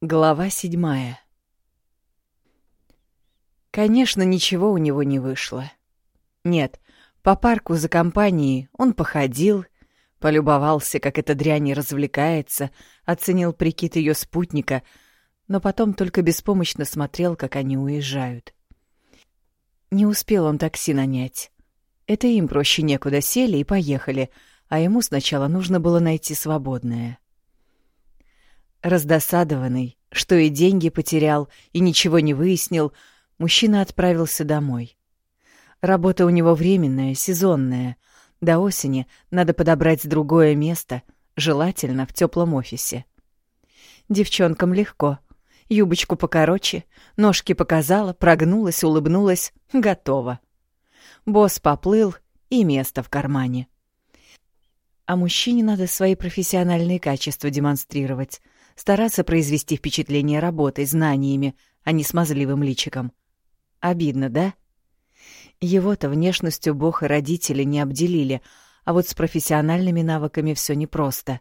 Глава седьмая Конечно, ничего у него не вышло. Нет, по парку за компанией он походил, полюбовался, как эта дрянь развлекается, оценил прикид ее спутника, но потом только беспомощно смотрел, как они уезжают. Не успел он такси нанять. Это им проще некуда сели и поехали, а ему сначала нужно было найти свободное. Раздосадованный, что и деньги потерял, и ничего не выяснил, мужчина отправился домой. Работа у него временная, сезонная. До осени надо подобрать другое место, желательно в теплом офисе. Девчонкам легко. Юбочку покороче, ножки показала, прогнулась, улыбнулась, готово. Босс поплыл, и место в кармане. А мужчине надо свои профессиональные качества демонстрировать, стараться произвести впечатление работой, знаниями, а не смазливым личиком. Обидно, да? Его-то внешностью бог и родители не обделили, а вот с профессиональными навыками все непросто.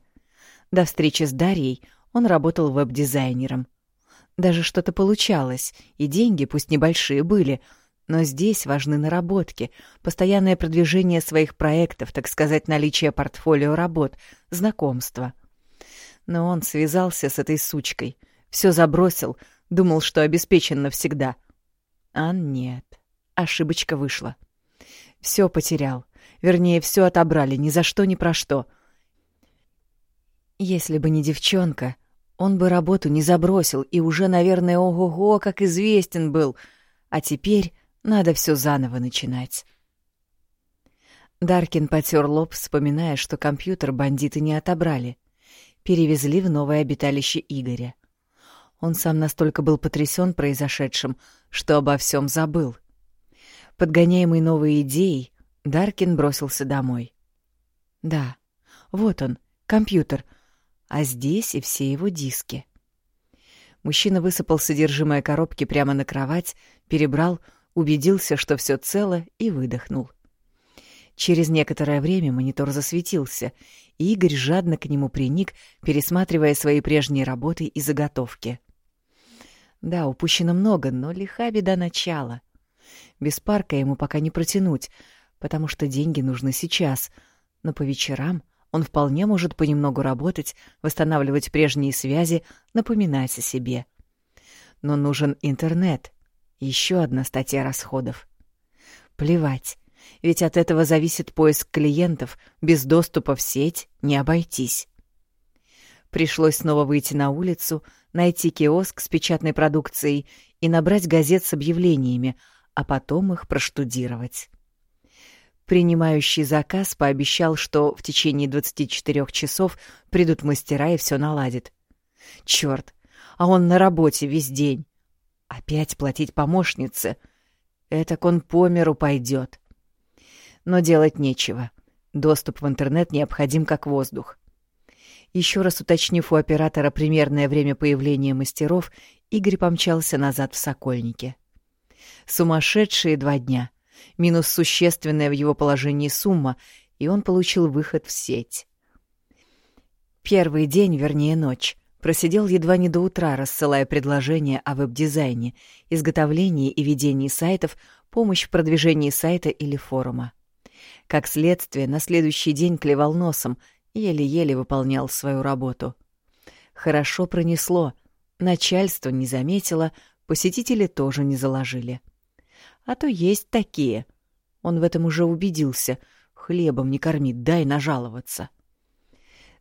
До встречи с Дарьей он работал веб-дизайнером. Даже что-то получалось, и деньги, пусть небольшие, были — но здесь важны наработки, постоянное продвижение своих проектов, так сказать, наличие портфолио работ, знакомства. Но он связался с этой сучкой, все забросил, думал, что обеспечен навсегда. А нет, ошибочка вышла. Все потерял, вернее, все отобрали, ни за что, ни про что. Если бы не девчонка, он бы работу не забросил и уже, наверное, ого-го, как известен был. А теперь надо все заново начинать. Даркин потер лоб, вспоминая, что компьютер бандиты не отобрали. Перевезли в новое обиталище Игоря. Он сам настолько был потрясен произошедшим, что обо всем забыл. Подгоняемый новой идеей, Даркин бросился домой. Да, вот он, компьютер, а здесь и все его диски. Мужчина высыпал содержимое коробки прямо на кровать, перебрал, убедился, что все цело, и выдохнул. Через некоторое время монитор засветился, и Игорь жадно к нему приник, пересматривая свои прежние работы и заготовки. Да, упущено много, но лиха беда начала. Без парка ему пока не протянуть, потому что деньги нужны сейчас, но по вечерам он вполне может понемногу работать, восстанавливать прежние связи, напоминать о себе. Но нужен интернет — еще одна статья расходов. Плевать, ведь от этого зависит поиск клиентов, без доступа в сеть не обойтись. Пришлось снова выйти на улицу, найти киоск с печатной продукцией и набрать газет с объявлениями, а потом их проштудировать. Принимающий заказ пообещал, что в течение 24 часов придут мастера и все наладит. Черт, а он на работе весь день. Опять платить помощнице? Этак он по миру пойдет. Но делать нечего. Доступ в интернет необходим как воздух. Еще раз уточнив у оператора примерное время появления мастеров, Игорь помчался назад в Сокольнике. Сумасшедшие два дня. Минус существенная в его положении сумма, и он получил выход в сеть. Первый день, вернее ночь, Просидел едва не до утра, рассылая предложения о веб-дизайне, изготовлении и ведении сайтов, помощь в продвижении сайта или форума. Как следствие, на следующий день клевал носом, еле-еле выполнял свою работу. Хорошо пронесло, начальство не заметило, посетители тоже не заложили. А то есть такие. Он в этом уже убедился. Хлебом не кормит, дай нажаловаться.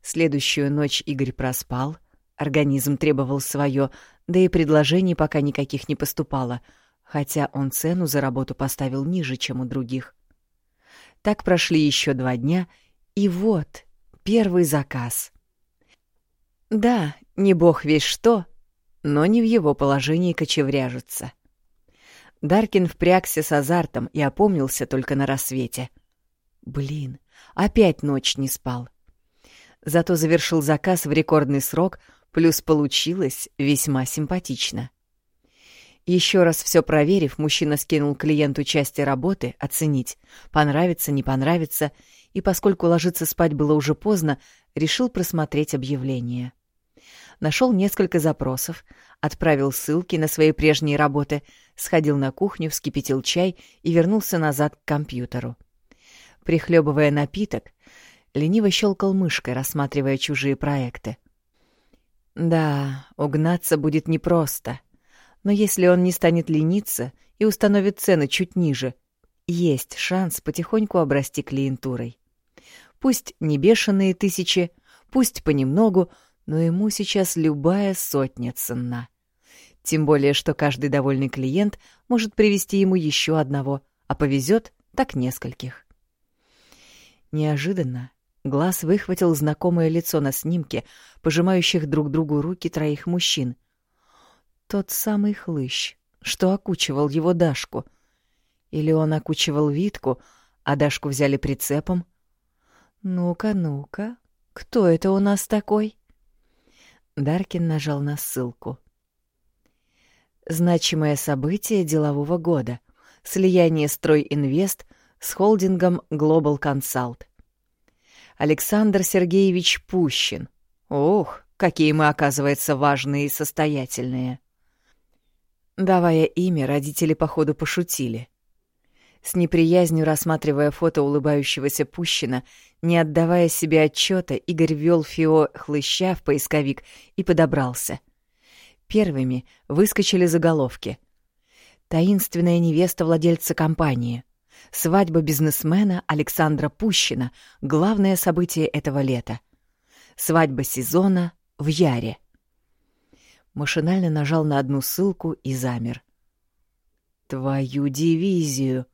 Следующую ночь Игорь проспал — Организм требовал свое, да и предложений пока никаких не поступало, хотя он цену за работу поставил ниже, чем у других. Так прошли еще два дня, и вот первый заказ. Да, не бог весь что, но не в его положении кочевряжется. Даркин впрягся с азартом и опомнился только на рассвете. Блин, опять ночь не спал. Зато завершил заказ в рекордный срок — Плюс получилось весьма симпатично. Еще раз все проверив, мужчина скинул клиенту части работы, оценить, понравится, не понравится, и поскольку ложиться спать было уже поздно, решил просмотреть объявление. Нашел несколько запросов, отправил ссылки на свои прежние работы, сходил на кухню, вскипятил чай и вернулся назад к компьютеру. Прихлебывая напиток, лениво щелкал мышкой, рассматривая чужие проекты. Да, угнаться будет непросто. Но если он не станет лениться и установит цены чуть ниже, есть шанс потихоньку обрасти клиентурой. Пусть не бешеные тысячи, пусть понемногу, но ему сейчас любая сотня ценна. Тем более, что каждый довольный клиент может привести ему еще одного, а повезет так нескольких. Неожиданно глаз выхватил знакомое лицо на снимке, пожимающих друг другу руки троих мужчин. Тот самый хлыщ, что окучивал его Дашку. Или он окучивал Витку, а Дашку взяли прицепом? Ну-ка, ну-ка, кто это у нас такой? Даркин нажал на ссылку. Значимое событие делового года. Слияние «Стройинвест» с холдингом Global Consult. Александр Сергеевич Пущин. Ох, какие мы, оказывается, важные и состоятельные. Давая имя, родители походу пошутили. С неприязнью рассматривая фото улыбающегося Пущина, не отдавая себе отчета, Игорь ввел Фио хлыща в поисковик и подобрался. Первыми выскочили заголовки. «Таинственная невеста владельца компании», «Свадьба бизнесмена Александра Пущина — главное событие этого лета», «Свадьба сезона в Яре», Машинально нажал на одну ссылку и замер. «Твою дивизию!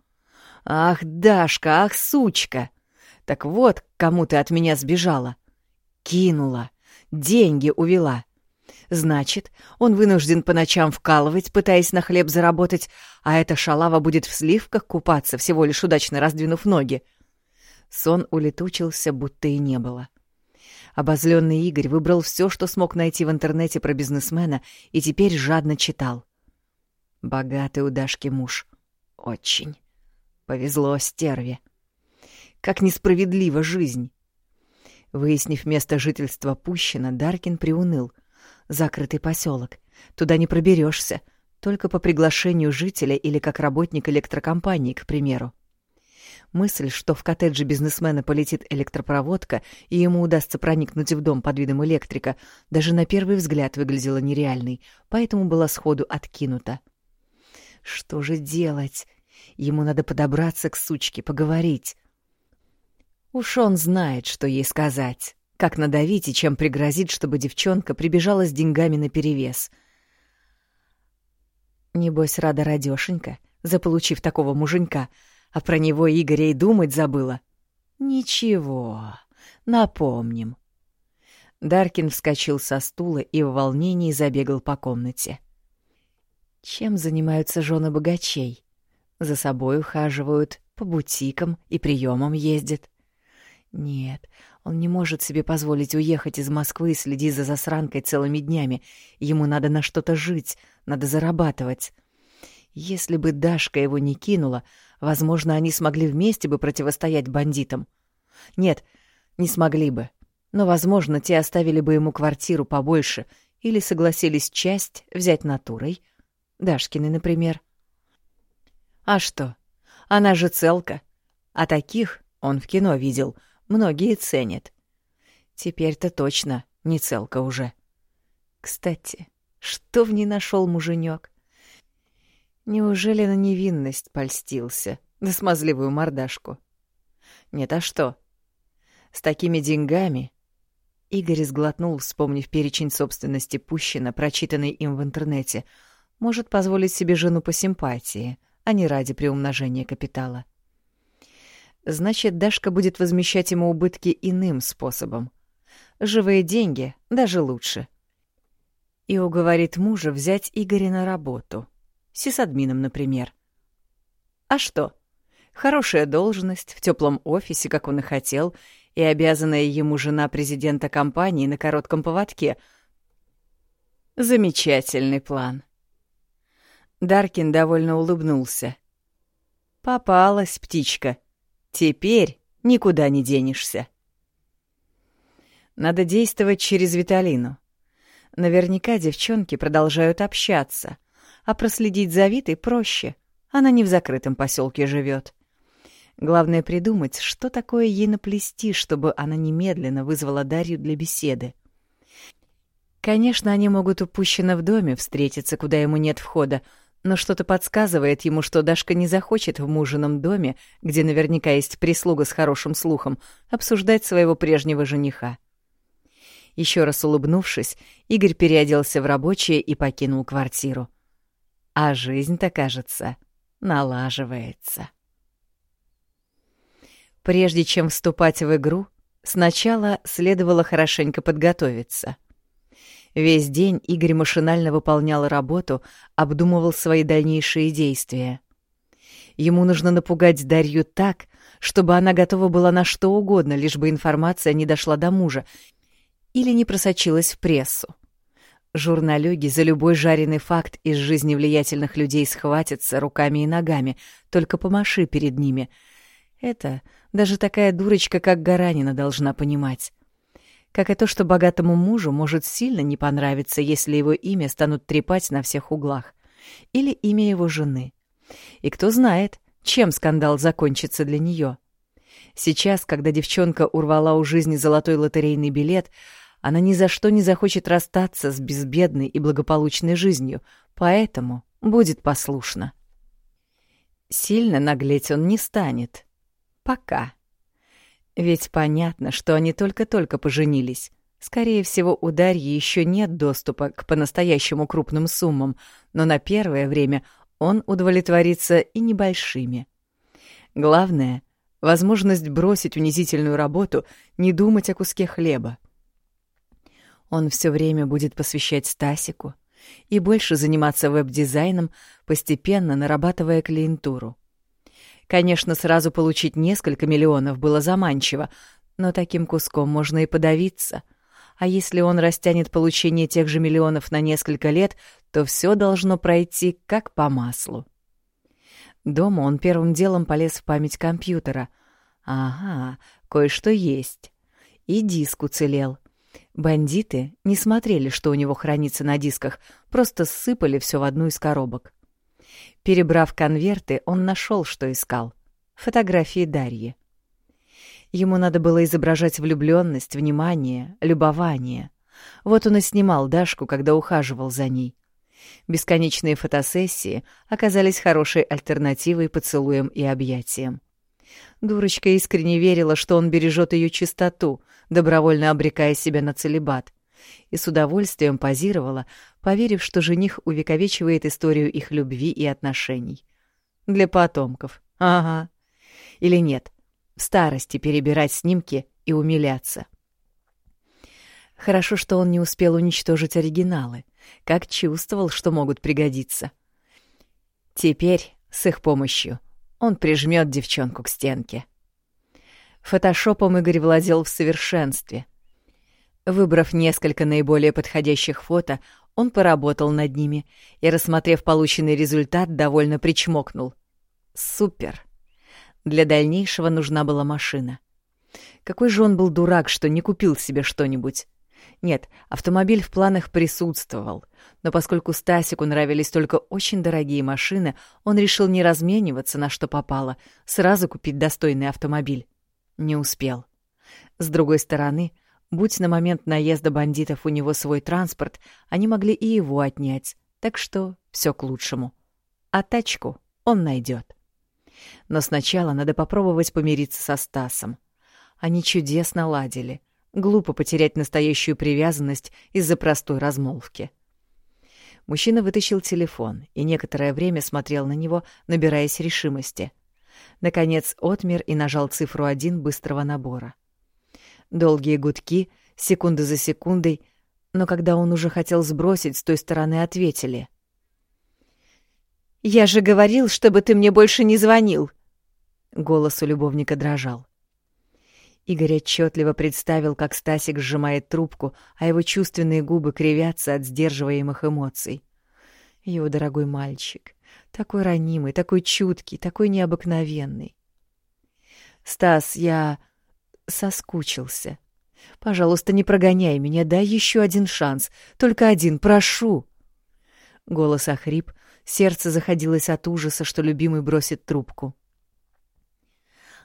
Ах, Дашка, ах, сучка! Так вот, кому ты от меня сбежала. Кинула, деньги увела. Значит, он вынужден по ночам вкалывать, пытаясь на хлеб заработать, а эта шалава будет в сливках купаться, всего лишь удачно раздвинув ноги. Сон улетучился, будто и не было. Обозленный Игорь выбрал все, что смог найти в интернете про бизнесмена, и теперь жадно читал. Богатый у Дашки муж. Очень. Повезло стерве. Как несправедлива жизнь. Выяснив место жительства Пущина, Даркин приуныл. Закрытый поселок. Туда не проберешься, только по приглашению жителя или как работник электрокомпании, к примеру. Мысль, что в коттедже бизнесмена полетит электропроводка и ему удастся проникнуть в дом под видом электрика, даже на первый взгляд выглядела нереальной, поэтому была сходу откинута. Что же делать? Ему надо подобраться к сучке, поговорить. Уж он знает, что ей сказать, как надавить и чем пригрозить, чтобы девчонка прибежала с деньгами наперевес. Небось, рада радёшенька, заполучив такого муженька — а про него Игоря и думать забыла. Ничего, напомним. Даркин вскочил со стула и в волнении забегал по комнате. Чем занимаются жены богачей? За собой ухаживают, по бутикам и приемам ездят. Нет, он не может себе позволить уехать из Москвы и следить за засранкой целыми днями. Ему надо на что-то жить, надо зарабатывать. Если бы Дашка его не кинула, Возможно, они смогли вместе бы противостоять бандитам. Нет, не смогли бы. Но, возможно, те оставили бы ему квартиру побольше или согласились часть взять натурой. Дашкины, например. А что? Она же целка. А таких, он в кино видел, многие ценят. Теперь-то точно не целка уже. Кстати, что в ней нашел муженек? Неужели на невинность польстился, на смазливую мордашку? Нет, а что? С такими деньгами... Игорь сглотнул, вспомнив перечень собственности Пущина, прочитанный им в интернете. Может позволить себе жену по симпатии, а не ради приумножения капитала. Значит, Дашка будет возмещать ему убытки иным способом. Живые деньги даже лучше. И уговорит мужа взять Игоря на работу — сисадмином, например. А что? Хорошая должность, в теплом офисе, как он и хотел, и обязанная ему жена президента компании на коротком поводке. Замечательный план. Даркин довольно улыбнулся. Попалась птичка. Теперь никуда не денешься. Надо действовать через Виталину. Наверняка девчонки продолжают общаться, а проследить за Витой проще. Она не в закрытом поселке живет. Главное придумать, что такое ей наплести, чтобы она немедленно вызвала Дарью для беседы. Конечно, они могут упущенно в доме встретиться, куда ему нет входа, но что-то подсказывает ему, что Дашка не захочет в мужином доме, где наверняка есть прислуга с хорошим слухом, обсуждать своего прежнего жениха. Еще раз улыбнувшись, Игорь переоделся в рабочее и покинул квартиру. А жизнь-то, кажется, налаживается. Прежде чем вступать в игру, сначала следовало хорошенько подготовиться — Весь день Игорь машинально выполнял работу, обдумывал свои дальнейшие действия. Ему нужно напугать Дарью так, чтобы она готова была на что угодно, лишь бы информация не дошла до мужа или не просочилась в прессу. Журналюги за любой жареный факт из жизни влиятельных людей схватятся руками и ногами, только помаши перед ними. Это даже такая дурочка, как Гаранина, должна понимать как и то, что богатому мужу может сильно не понравиться, если его имя станут трепать на всех углах, или имя его жены. И кто знает, чем скандал закончится для нее. Сейчас, когда девчонка урвала у жизни золотой лотерейный билет, она ни за что не захочет расстаться с безбедной и благополучной жизнью, поэтому будет послушна. Сильно наглеть он не станет. Пока. Ведь понятно, что они только-только поженились. Скорее всего, у Дарьи еще нет доступа к по-настоящему крупным суммам, но на первое время он удовлетворится и небольшими. Главное — возможность бросить унизительную работу, не думать о куске хлеба. Он все время будет посвящать Стасику и больше заниматься веб-дизайном, постепенно нарабатывая клиентуру. Конечно, сразу получить несколько миллионов было заманчиво, но таким куском можно и подавиться. А если он растянет получение тех же миллионов на несколько лет, то все должно пройти как по маслу. Дома он первым делом полез в память компьютера. Ага, кое-что есть. И диск уцелел. Бандиты не смотрели, что у него хранится на дисках, просто сыпали все в одну из коробок. Перебрав конверты, он нашел, что искал — фотографии Дарьи. Ему надо было изображать влюбленность, внимание, любование. Вот он и снимал Дашку, когда ухаживал за ней. Бесконечные фотосессии оказались хорошей альтернативой поцелуям и объятиям. Дурочка искренне верила, что он бережет ее чистоту, добровольно обрекая себя на целебат и с удовольствием позировала, поверив, что жених увековечивает историю их любви и отношений. Для потомков. Ага. Или нет, в старости перебирать снимки и умиляться. Хорошо, что он не успел уничтожить оригиналы, как чувствовал, что могут пригодиться. Теперь, с их помощью, он прижмет девчонку к стенке. Фотошопом Игорь владел в совершенстве — Выбрав несколько наиболее подходящих фото, он поработал над ними и, рассмотрев полученный результат, довольно причмокнул. Супер! Для дальнейшего нужна была машина. Какой же он был дурак, что не купил себе что-нибудь. Нет, автомобиль в планах присутствовал, но поскольку Стасику нравились только очень дорогие машины, он решил не размениваться на что попало, сразу купить достойный автомобиль. Не успел. С другой стороны, Будь на момент наезда бандитов у него свой транспорт, они могли и его отнять, так что все к лучшему. А тачку он найдет. Но сначала надо попробовать помириться со Стасом. Они чудесно ладили. Глупо потерять настоящую привязанность из-за простой размолвки. Мужчина вытащил телефон и некоторое время смотрел на него, набираясь решимости. Наконец отмер и нажал цифру один быстрого набора. Долгие гудки, секунды за секундой, но когда он уже хотел сбросить, с той стороны ответили. «Я же говорил, чтобы ты мне больше не звонил!» Голос у любовника дрожал. Игорь отчетливо представил, как Стасик сжимает трубку, а его чувственные губы кривятся от сдерживаемых эмоций. Его дорогой мальчик, такой ранимый, такой чуткий, такой необыкновенный. «Стас, я...» соскучился. Пожалуйста, не прогоняй меня, дай еще один шанс. Только один, прошу. Голос охрип, сердце заходилось от ужаса, что любимый бросит трубку.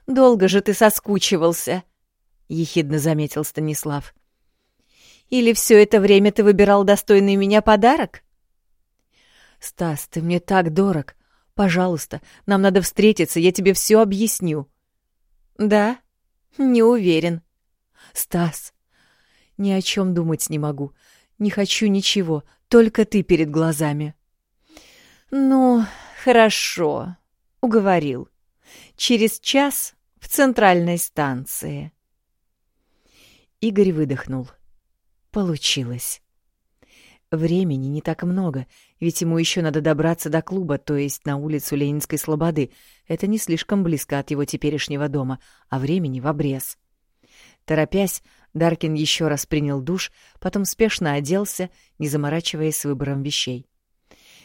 «Долго же ты соскучивался», — ехидно заметил Станислав. «Или все это время ты выбирал достойный меня подарок?» «Стас, ты мне так дорог. Пожалуйста, нам надо встретиться, я тебе все объясню». «Да? Не уверен». «Стас, ни о чем думать не могу. Не хочу ничего, только ты перед глазами». «Ну, хорошо», — уговорил. «Через час в центральной станции». Игорь выдохнул. Получилось. Времени не так много, ведь ему еще надо добраться до клуба, то есть на улицу Ленинской Слободы. Это не слишком близко от его теперешнего дома, а времени в обрез. Торопясь, Даркин еще раз принял душ, потом спешно оделся, не заморачиваясь с выбором вещей.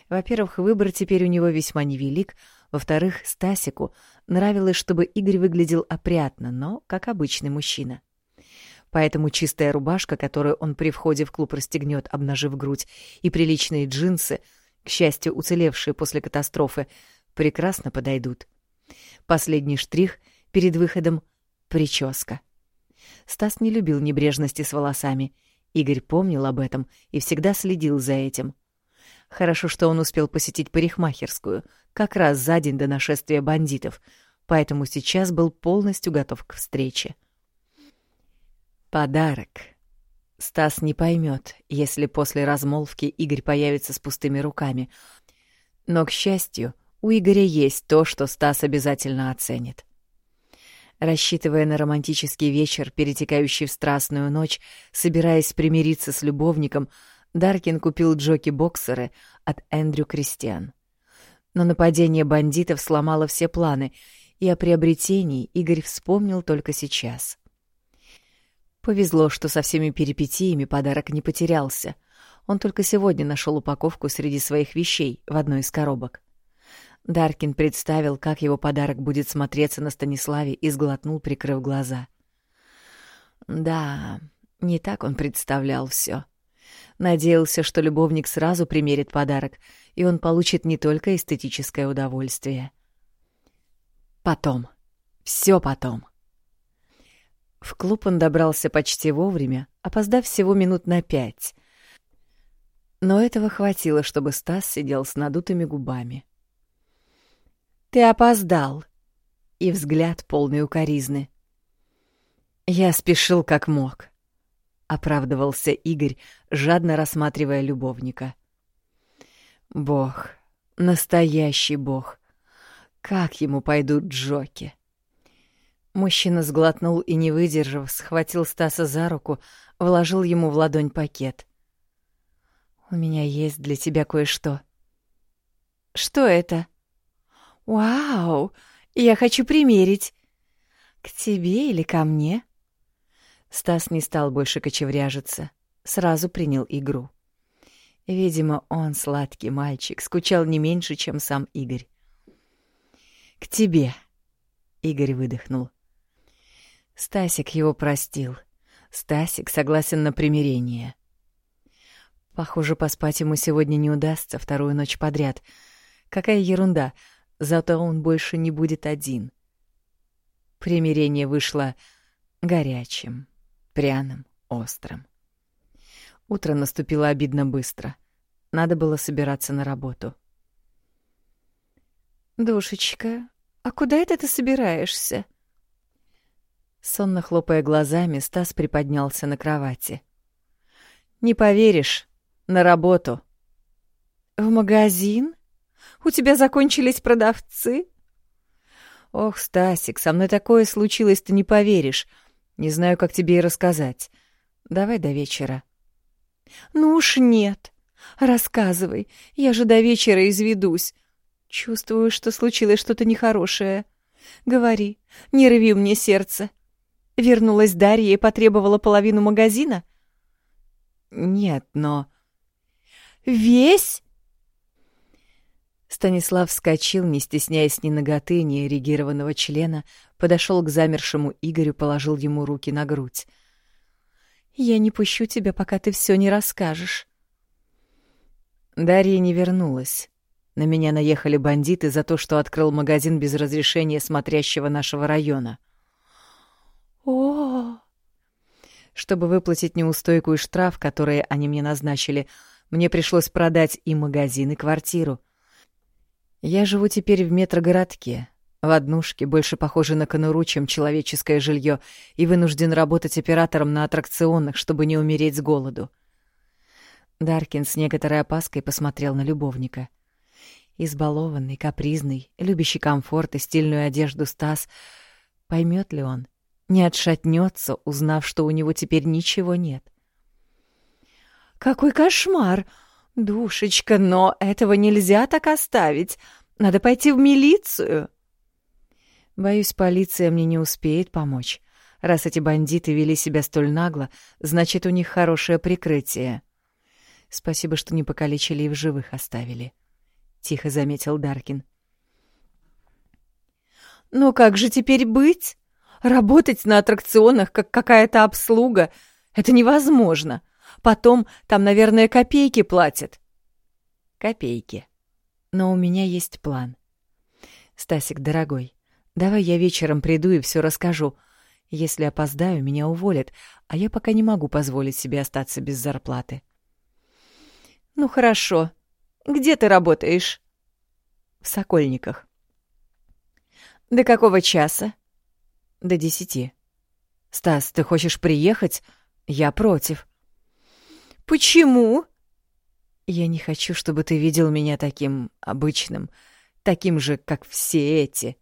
Во-первых, выбор теперь у него весьма невелик, во-вторых, Стасику нравилось, чтобы Игорь выглядел опрятно, но как обычный мужчина. — Поэтому чистая рубашка, которую он при входе в клуб расстегнет, обнажив грудь, и приличные джинсы, к счастью, уцелевшие после катастрофы, прекрасно подойдут. Последний штрих перед выходом — прическа. Стас не любил небрежности с волосами. Игорь помнил об этом и всегда следил за этим. Хорошо, что он успел посетить парикмахерскую, как раз за день до нашествия бандитов, поэтому сейчас был полностью готов к встрече. Подарок. Стас не поймет, если после размолвки Игорь появится с пустыми руками. Но, к счастью, у Игоря есть то, что Стас обязательно оценит. Рассчитывая на романтический вечер, перетекающий в страстную ночь, собираясь примириться с любовником, Даркин купил джоки-боксеры от Эндрю Кристиан. Но нападение бандитов сломало все планы, и о приобретении Игорь вспомнил только сейчас. Повезло, что со всеми перипетиями подарок не потерялся. Он только сегодня нашел упаковку среди своих вещей в одной из коробок. Даркин представил, как его подарок будет смотреться на Станиславе и сглотнул, прикрыв глаза. Да, не так он представлял все. Надеялся, что любовник сразу примерит подарок, и он получит не только эстетическое удовольствие. Потом. Все потом. В клуб он добрался почти вовремя, опоздав всего минут на пять. Но этого хватило, чтобы Стас сидел с надутыми губами. «Ты опоздал!» И взгляд полный укоризны. «Я спешил как мог», — оправдывался Игорь, жадно рассматривая любовника. «Бог, настоящий бог! Как ему пойдут джоки!» Мужчина сглотнул и, не выдержав, схватил Стаса за руку, вложил ему в ладонь пакет. «У меня есть для тебя кое-что». «Что это?» «Вау! Я хочу примерить!» «К тебе или ко мне?» Стас не стал больше кочевряжиться, сразу принял игру. Видимо, он, сладкий мальчик, скучал не меньше, чем сам Игорь. «К тебе!» — Игорь выдохнул. Стасик его простил. Стасик согласен на примирение. Похоже, поспать ему сегодня не удастся вторую ночь подряд. Какая ерунда, зато он больше не будет один. Примирение вышло горячим, пряным, острым. Утро наступило обидно быстро. Надо было собираться на работу. «Душечка, а куда это ты собираешься?» Сонно хлопая глазами, Стас приподнялся на кровати. «Не поверишь, на работу». «В магазин? У тебя закончились продавцы?» «Ох, Стасик, со мной такое случилось, ты не поверишь. Не знаю, как тебе и рассказать. Давай до вечера». «Ну уж нет. Рассказывай, я же до вечера изведусь. Чувствую, что случилось что-то нехорошее. Говори, не рви мне сердце». Вернулась Дарья и потребовала половину магазина? Нет, но... Весь? Станислав вскочил, не стесняясь ни ноготы, ни эрегированного члена, подошел к замершему Игорю, положил ему руки на грудь. Я не пущу тебя, пока ты все не расскажешь. Дарья не вернулась. На меня наехали бандиты за то, что открыл магазин без разрешения смотрящего нашего района. О! Чтобы выплатить неустойку и штраф, которые они мне назначили, мне пришлось продать и магазин, и квартиру. Я живу теперь в метрогородке, в однушке, больше похожей на конуру, чем человеческое жилье, и вынужден работать оператором на аттракционах, чтобы не умереть с голоду. Даркин с некоторой опаской посмотрел на любовника. Избалованный, капризный, любящий комфорт и стильную одежду Стас. Поймет ли он? Не отшатнется, узнав, что у него теперь ничего нет. «Какой кошмар! Душечка, но этого нельзя так оставить. Надо пойти в милицию!» Боюсь, полиция мне не успеет помочь. Раз эти бандиты вели себя столь нагло, значит, у них хорошее прикрытие. Спасибо, что не покалечили и в живых оставили. Тихо заметил Даркин. «Ну как же теперь быть? Работать на аттракционах, как какая-то обслуга, это невозможно. Потом там, наверное, копейки платят». «Копейки. Но у меня есть план. Стасик, дорогой, Давай я вечером приду и все расскажу. Если опоздаю, меня уволят, а я пока не могу позволить себе остаться без зарплаты. Ну хорошо. Где ты работаешь? В Сокольниках. До какого часа? До десяти. Стас, ты хочешь приехать? Я против. Почему? Я не хочу, чтобы ты видел меня таким обычным, таким же, как все эти.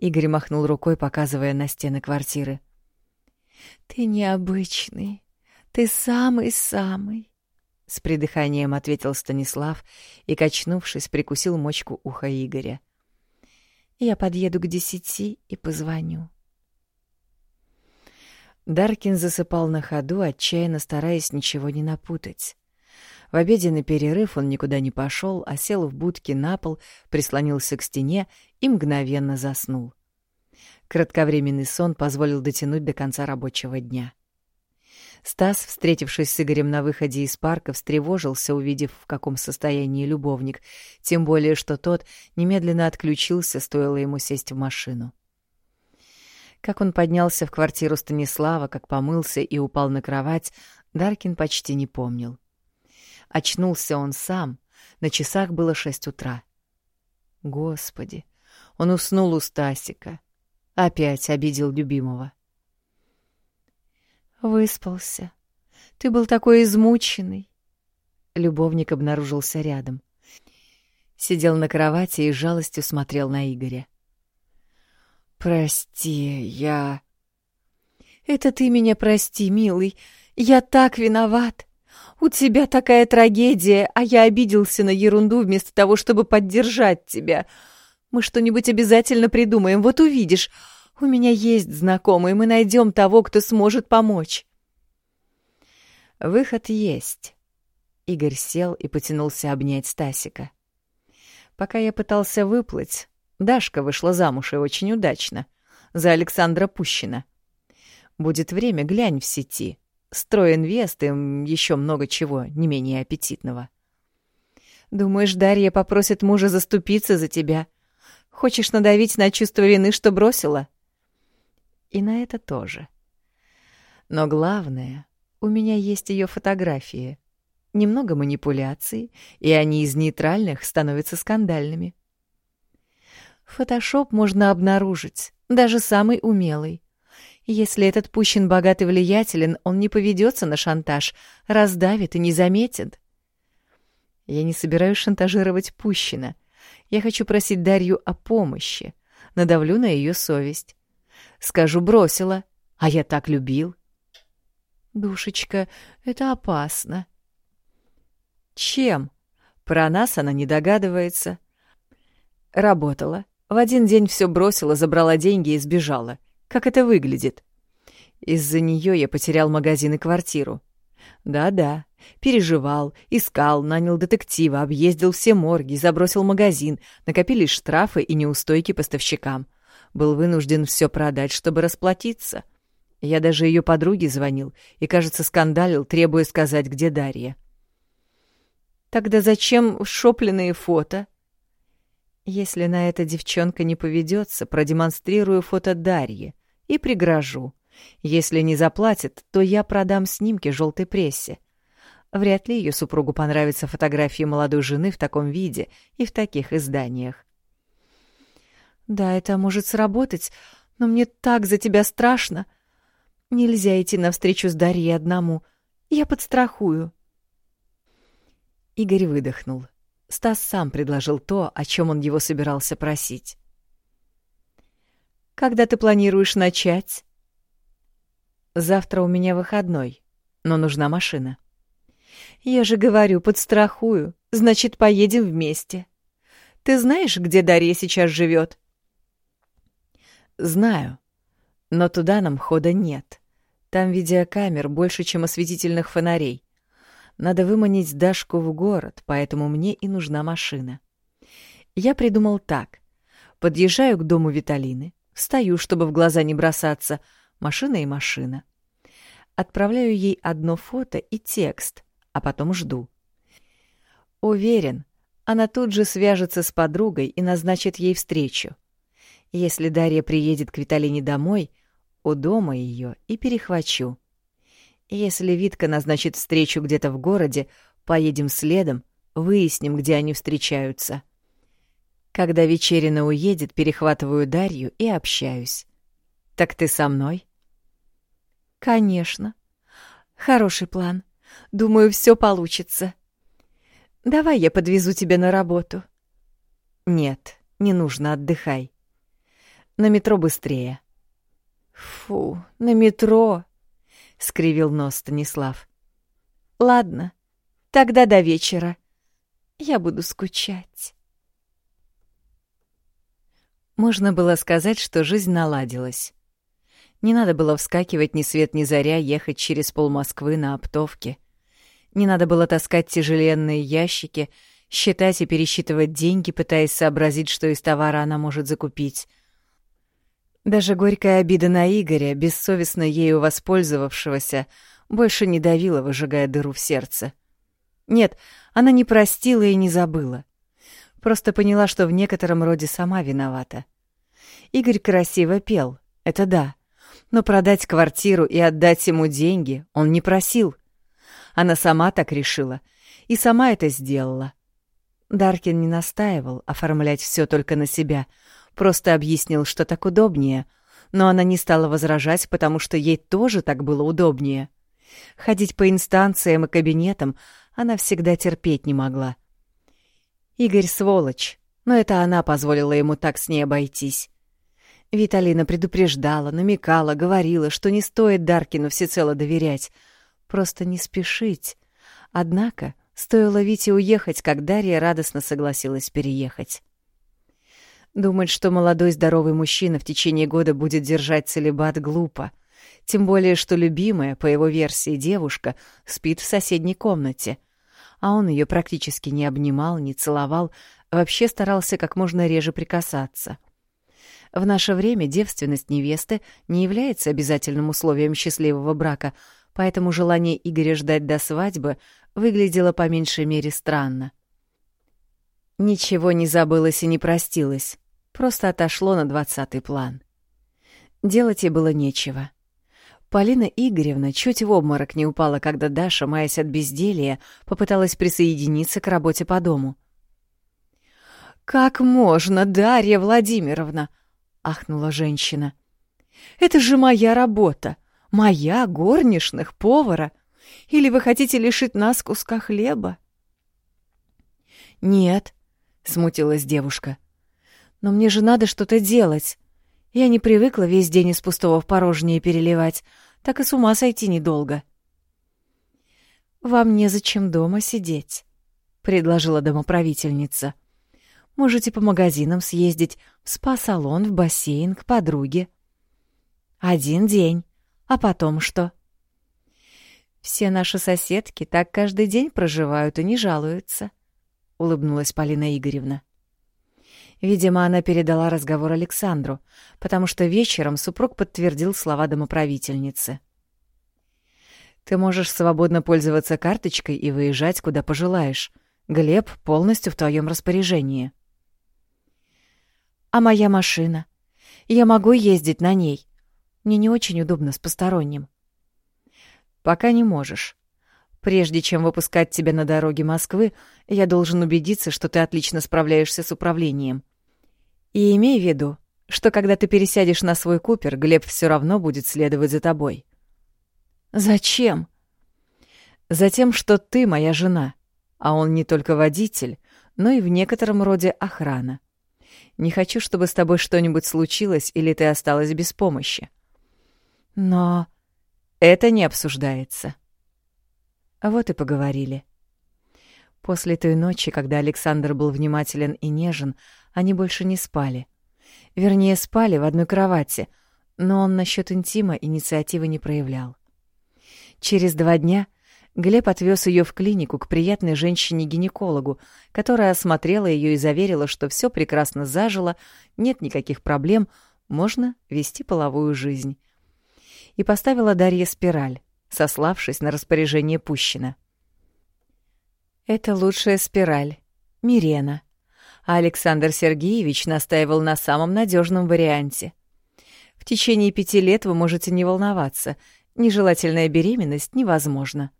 Игорь махнул рукой, показывая на стены квартиры. «Ты необычный. Ты самый-самый», — с придыханием ответил Станислав и, качнувшись, прикусил мочку уха Игоря. «Я подъеду к десяти и позвоню». Даркин засыпал на ходу, отчаянно стараясь ничего не напутать. В обеденный перерыв он никуда не пошел, а сел в будке на пол, прислонился к стене и мгновенно заснул. Кратковременный сон позволил дотянуть до конца рабочего дня. Стас, встретившись с Игорем на выходе из парка, встревожился, увидев, в каком состоянии любовник, тем более, что тот немедленно отключился, стоило ему сесть в машину. Как он поднялся в квартиру Станислава, как помылся и упал на кровать, Даркин почти не помнил. Очнулся он сам, на часах было шесть утра. Господи, он уснул у Стасика. Опять обидел любимого. Выспался. Ты был такой измученный. Любовник обнаружился рядом. Сидел на кровати и жалостью смотрел на Игоря. «Прости, я...» «Это ты меня прости, милый. Я так виноват. У тебя такая трагедия, а я обиделся на ерунду вместо того, чтобы поддержать тебя. Мы что-нибудь обязательно придумаем, вот увидишь. У меня есть знакомый, мы найдем того, кто сможет помочь. Выход есть. Игорь сел и потянулся обнять Стасика. Пока я пытался выплыть, Дашка вышла замуж и очень удачно. За Александра Пущина. Будет время, глянь в сети. Стройинвест и еще много чего не менее аппетитного. Думаешь, Дарья попросит мужа заступиться за тебя? Хочешь надавить на чувство вины, что бросила? И на это тоже. Но главное, у меня есть ее фотографии. Немного манипуляций, и они из нейтральных становятся скандальными. Фотошоп можно обнаружить, даже самый умелый. Если этот Пущин богат и влиятелен, он не поведется на шантаж, раздавит и не заметит. Я не собираюсь шантажировать Пущина. Я хочу просить Дарью о помощи. Надавлю на ее совесть. Скажу, бросила, а я так любил. Душечка, это опасно. Чем? Про нас она не догадывается. Работала. В один день все бросила, забрала деньги и сбежала. Как это выглядит? Из-за нее я потерял магазин и квартиру. Да-да, переживал, искал, нанял детектива, объездил все морги, забросил магазин, накопились штрафы и неустойки поставщикам. Был вынужден все продать, чтобы расплатиться. Я даже ее подруге звонил и, кажется, скандалил, требуя сказать, где Дарья. Тогда зачем шопленные фото? Если на это девчонка не поведется, продемонстрирую фото Дарьи и пригрожу. Если не заплатит, то я продам снимки желтой прессе. Вряд ли ее супругу понравятся фотографии молодой жены в таком виде и в таких изданиях. Да, это может сработать, но мне так за тебя страшно. Нельзя идти навстречу с Дарьей одному. Я подстрахую. Игорь выдохнул. Стас сам предложил то, о чем он его собирался просить. «Когда ты планируешь начать?» «Завтра у меня выходной, но нужна машина». «Я же говорю, подстрахую. Значит, поедем вместе. Ты знаешь, где Дарья сейчас живет? «Знаю. Но туда нам хода нет. Там видеокамер больше, чем осветительных фонарей. Надо выманить Дашку в город, поэтому мне и нужна машина. Я придумал так. Подъезжаю к дому Виталины, встаю, чтобы в глаза не бросаться, машина и машина. Отправляю ей одно фото и текст, а потом жду. Уверен, она тут же свяжется с подругой и назначит ей встречу. Если Дарья приедет к Виталине домой, у дома ее и перехвачу. Если Витка назначит встречу где-то в городе, поедем следом, выясним, где они встречаются. Когда Вечерина уедет, перехватываю Дарью и общаюсь. «Так ты со мной?» «Конечно. Хороший план. Думаю, все получится. Давай я подвезу тебя на работу». «Нет, не нужно, отдыхай. На метро быстрее». «Фу, на метро!» — скривил нос Станислав. «Ладно, тогда до вечера. Я буду скучать». Можно было сказать, что жизнь наладилась. Не надо было вскакивать ни свет ни заря, ехать через пол Москвы на оптовке. Не надо было таскать тяжеленные ящики, считать и пересчитывать деньги, пытаясь сообразить, что из товара она может закупить. Даже горькая обида на Игоря, бессовестно ею воспользовавшегося, больше не давила, выжигая дыру в сердце. Нет, она не простила и не забыла. Просто поняла, что в некотором роде сама виновата. Игорь красиво пел, это да. Но продать квартиру и отдать ему деньги он не просил. Она сама так решила и сама это сделала. Даркин не настаивал оформлять все только на себя — просто объяснил, что так удобнее, но она не стала возражать, потому что ей тоже так было удобнее. Ходить по инстанциям и кабинетам она всегда терпеть не могла. Игорь сволочь, но это она позволила ему так с ней обойтись. Виталина предупреждала, намекала, говорила, что не стоит Даркину всецело доверять, просто не спешить. Однако стоило Вите уехать, как Дарья радостно согласилась переехать. Думать, что молодой здоровый мужчина в течение года будет держать целебат, глупо. Тем более, что любимая, по его версии, девушка спит в соседней комнате. А он ее практически не обнимал, не целовал, вообще старался как можно реже прикасаться. В наше время девственность невесты не является обязательным условием счастливого брака, поэтому желание Игоря ждать до свадьбы выглядело по меньшей мере странно. Ничего не забылось и не простилось, просто отошло на двадцатый план. Делать ей было нечего. Полина Игоревна чуть в обморок не упала, когда Даша, маясь от безделья, попыталась присоединиться к работе по дому. «Как можно, Дарья Владимировна?» — ахнула женщина. «Это же моя работа, моя, горничных, повара. Или вы хотите лишить нас куска хлеба?» «Нет», — смутилась девушка. «Но мне же надо что-то делать. Я не привыкла весь день из пустого в порожнее переливать, так и с ума сойти недолго». «Вам незачем дома сидеть», — предложила домоправительница. «Можете по магазинам съездить, в спа-салон, в бассейн, к подруге». «Один день. А потом что?» «Все наши соседки так каждый день проживают и не жалуются», улыбнулась Полина Игоревна. Видимо, она передала разговор Александру, потому что вечером супруг подтвердил слова домоправительницы. «Ты можешь свободно пользоваться карточкой и выезжать, куда пожелаешь. Глеб полностью в твоем распоряжении». «А моя машина? Я могу ездить на ней. Мне не очень удобно с посторонним». «Пока не можешь. Прежде чем выпускать тебя на дороге Москвы, я должен убедиться, что ты отлично справляешься с управлением. И имей в виду, что когда ты пересядешь на свой Купер, Глеб все равно будет следовать за тобой. Зачем? Затем, что ты моя жена, а он не только водитель, но и в некотором роде охрана. Не хочу, чтобы с тобой что-нибудь случилось или ты осталась без помощи. Но это не обсуждается. А вот и поговорили. После той ночи, когда Александр был внимателен и нежен, они больше не спали. Вернее, спали в одной кровати, но он насчет интима инициативы не проявлял. Через два дня Глеб отвез ее в клинику к приятной женщине-гинекологу, которая осмотрела ее и заверила, что все прекрасно зажило, нет никаких проблем, можно вести половую жизнь. И поставила Дарье спираль сославшись на распоряжение Пущина. «Это лучшая спираль. Мирена», а Александр Сергеевич настаивал на самом надежном варианте. В течение пяти лет вы можете не волноваться, нежелательная беременность невозможна.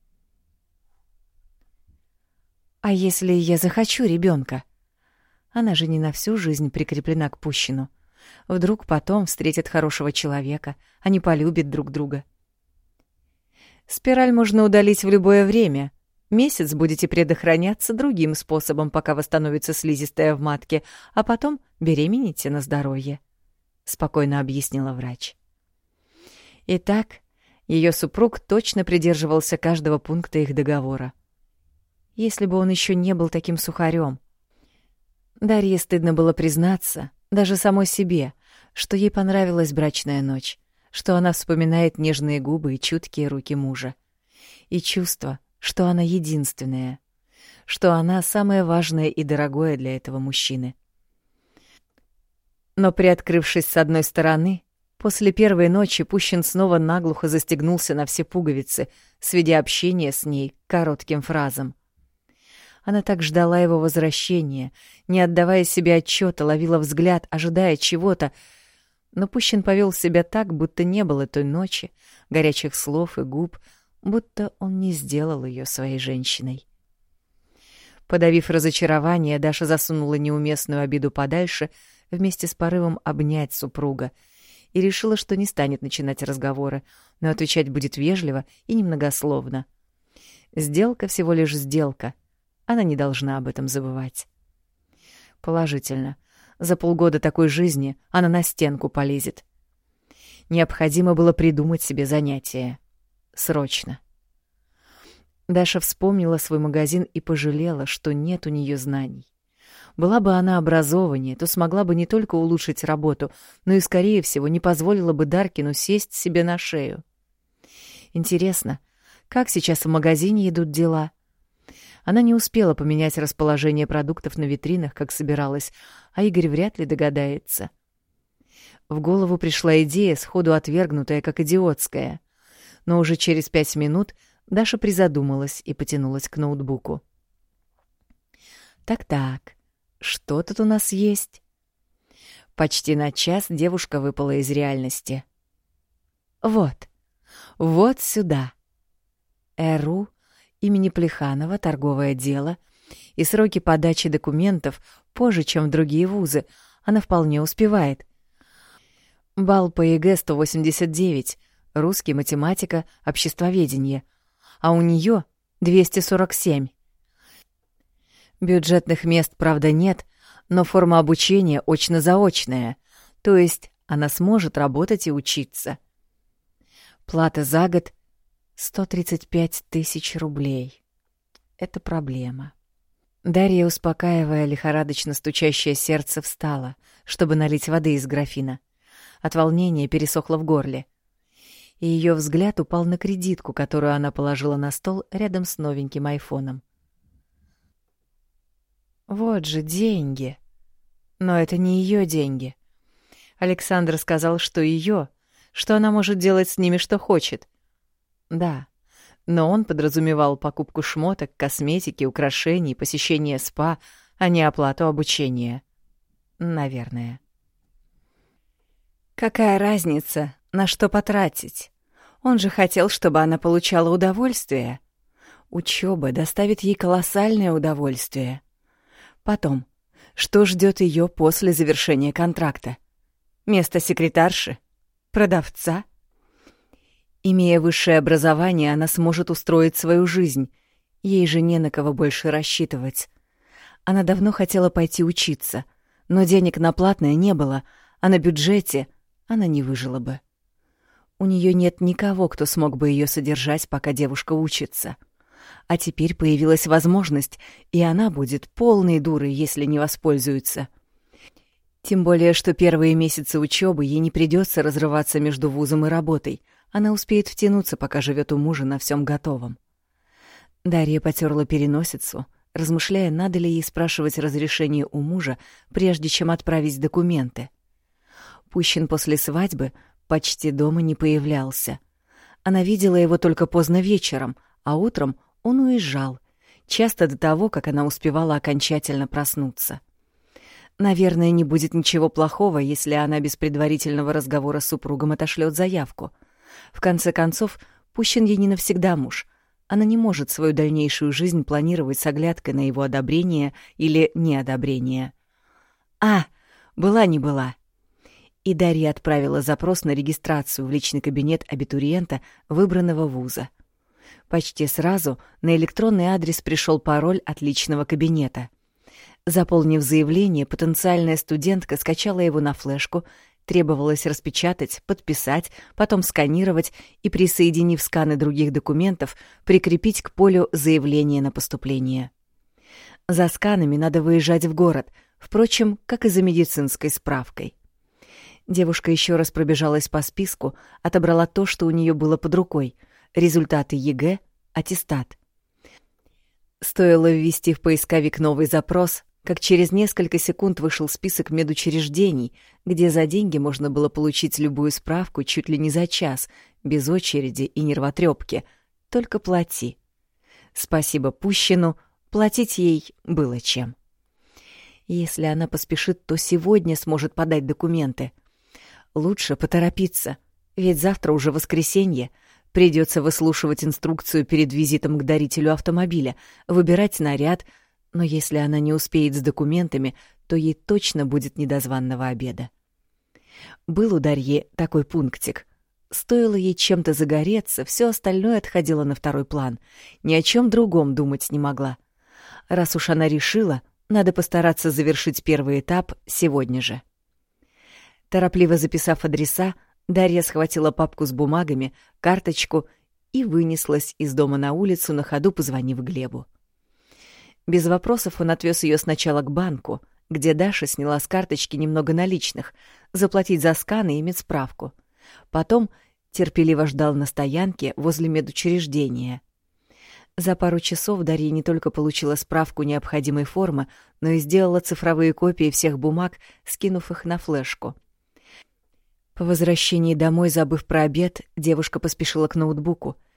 А если я захочу ребенка? Она же не на всю жизнь прикреплена к Пущину. Вдруг потом встретит хорошего человека, они полюбят друг друга. Спираль можно удалить в любое время. Месяц будете предохраняться другим способом, пока восстановится слизистая в матке, а потом беременните на здоровье», — спокойно объяснила врач. Итак, ее супруг точно придерживался каждого пункта их договора. Если бы он еще не был таким сухарем. Дарье стыдно было признаться, даже самой себе, что ей понравилась брачная ночь что она вспоминает нежные губы и чуткие руки мужа. И чувство, что она единственная, что она самое важное и дорогое для этого мужчины. Но приоткрывшись с одной стороны, после первой ночи Пущин снова наглухо застегнулся на все пуговицы, сведя общение с ней коротким фразам. Она так ждала его возвращения, не отдавая себе отчета, ловила взгляд, ожидая чего-то, но Пущин повел себя так, будто не было той ночи, горячих слов и губ, будто он не сделал ее своей женщиной. Подавив разочарование, Даша засунула неуместную обиду подальше вместе с порывом обнять супруга и решила, что не станет начинать разговоры, но отвечать будет вежливо и немногословно. Сделка всего лишь сделка. Она не должна об этом забывать. Положительно — за полгода такой жизни она на стенку полезет. Необходимо было придумать себе занятие. Срочно. Даша вспомнила свой магазин и пожалела, что нет у нее знаний. Была бы она образованнее, то смогла бы не только улучшить работу, но и, скорее всего, не позволила бы Даркину сесть себе на шею. Интересно, как сейчас в магазине идут дела? Она не успела поменять расположение продуктов на витринах, как собиралась, а Игорь вряд ли догадается. В голову пришла идея, сходу отвергнутая как идиотская. Но уже через пять минут Даша призадумалась и потянулась к ноутбуку. «Так-так, что тут у нас есть?» Почти на час девушка выпала из реальности. «Вот, вот сюда. РЭУ имени Плеханова торговое дело, и сроки подачи документов позже, чем в другие вузы, она вполне успевает. Балл по ЕГЭ 189, русский, математика, обществоведение, а у нее 247. Бюджетных мест, правда, нет, но форма обучения очно-заочная, то есть она сможет работать и учиться. Плата за год 135 тысяч рублей. Это проблема. Дарья, успокаивая лихорадочно стучащее сердце, встала, чтобы налить воды из графина. От волнения пересохло в горле. И ее взгляд упал на кредитку, которую она положила на стол рядом с новеньким айфоном. Вот же деньги. Но это не ее деньги. Александр сказал, что ее, что она может делать с ними что хочет. Да, но он подразумевал покупку шмоток, косметики, украшений, посещение спа, а не оплату обучения. Наверное. Какая разница, на что потратить? Он же хотел, чтобы она получала удовольствие. Учеба доставит ей колоссальное удовольствие. Потом, что ждет ее после завершения контракта? Место секретарши? Продавца? Имея высшее образование, она сможет устроить свою жизнь. Ей же не на кого больше рассчитывать. Она давно хотела пойти учиться, но денег на платное не было, а на бюджете она не выжила бы. У нее нет никого, кто смог бы ее содержать, пока девушка учится. А теперь появилась возможность, и она будет полной дурой, если не воспользуется. Тем более, что первые месяцы учебы ей не придется разрываться между вузом и работой — она успеет втянуться, пока живет у мужа на всем готовом. Дарья потерла переносицу, размышляя, надо ли ей спрашивать разрешение у мужа, прежде чем отправить документы. Пущин после свадьбы почти дома не появлялся. Она видела его только поздно вечером, а утром он уезжал, часто до того, как она успевала окончательно проснуться. Наверное, не будет ничего плохого, если она без предварительного разговора с супругом отошлет заявку — в конце концов, Пущин ей не навсегда муж. Она не может свою дальнейшую жизнь планировать с оглядкой на его одобрение или неодобрение. А, была не была. И Дарья отправила запрос на регистрацию в личный кабинет абитуриента выбранного вуза. Почти сразу на электронный адрес пришел пароль от личного кабинета. Заполнив заявление, потенциальная студентка скачала его на флешку Требовалось распечатать, подписать, потом сканировать и, присоединив сканы других документов, прикрепить к полю заявление на поступление. За сканами надо выезжать в город, впрочем, как и за медицинской справкой. Девушка еще раз пробежалась по списку, отобрала то, что у нее было под рукой — результаты ЕГЭ, аттестат. Стоило ввести в поисковик новый запрос, как через несколько секунд вышел список медучреждений, где за деньги можно было получить любую справку чуть ли не за час, без очереди и нервотрепки. Только плати. Спасибо Пущину, платить ей было чем. Если она поспешит, то сегодня сможет подать документы. Лучше поторопиться, ведь завтра уже воскресенье. Придется выслушивать инструкцию перед визитом к дарителю автомобиля, выбирать наряд — но если она не успеет с документами, то ей точно будет недозванного обеда. Был у Дарьи такой пунктик. Стоило ей чем-то загореться, все остальное отходило на второй план. Ни о чем другом думать не могла. Раз уж она решила, надо постараться завершить первый этап сегодня же. Торопливо записав адреса, Дарья схватила папку с бумагами, карточку и вынеслась из дома на улицу, на ходу позвонив Глебу. Без вопросов он отвез ее сначала к банку, где Даша сняла с карточки немного наличных, заплатить за сканы и медсправку. Потом терпеливо ждал на стоянке возле медучреждения. За пару часов Дарья не только получила справку необходимой формы, но и сделала цифровые копии всех бумаг, скинув их на флешку. По возвращении домой, забыв про обед, девушка поспешила к ноутбуку —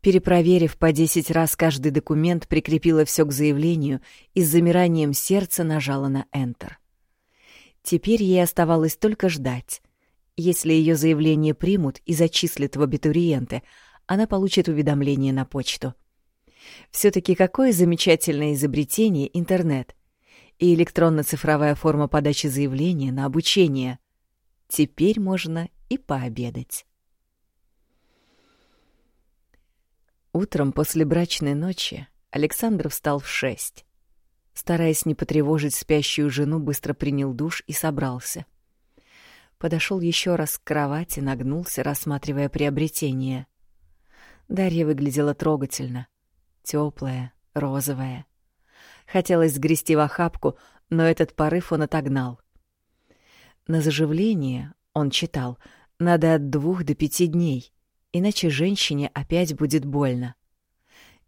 Перепроверив по десять раз каждый документ, прикрепила все к заявлению и с замиранием сердца нажала на Enter. Теперь ей оставалось только ждать. Если ее заявление примут и зачислят в абитуриенты, она получит уведомление на почту. Все-таки какое замечательное изобретение интернет и электронно-цифровая форма подачи заявления на обучение. Теперь можно и пообедать. Утром после брачной ночи Александр встал в шесть. Стараясь не потревожить спящую жену, быстро принял душ и собрался. Подошел еще раз к кровати, нагнулся, рассматривая приобретение. Дарья выглядела трогательно. Теплая, розовая. Хотелось сгрести в охапку, но этот порыв он отогнал. На заживление, он читал, надо от двух до пяти дней — иначе женщине опять будет больно.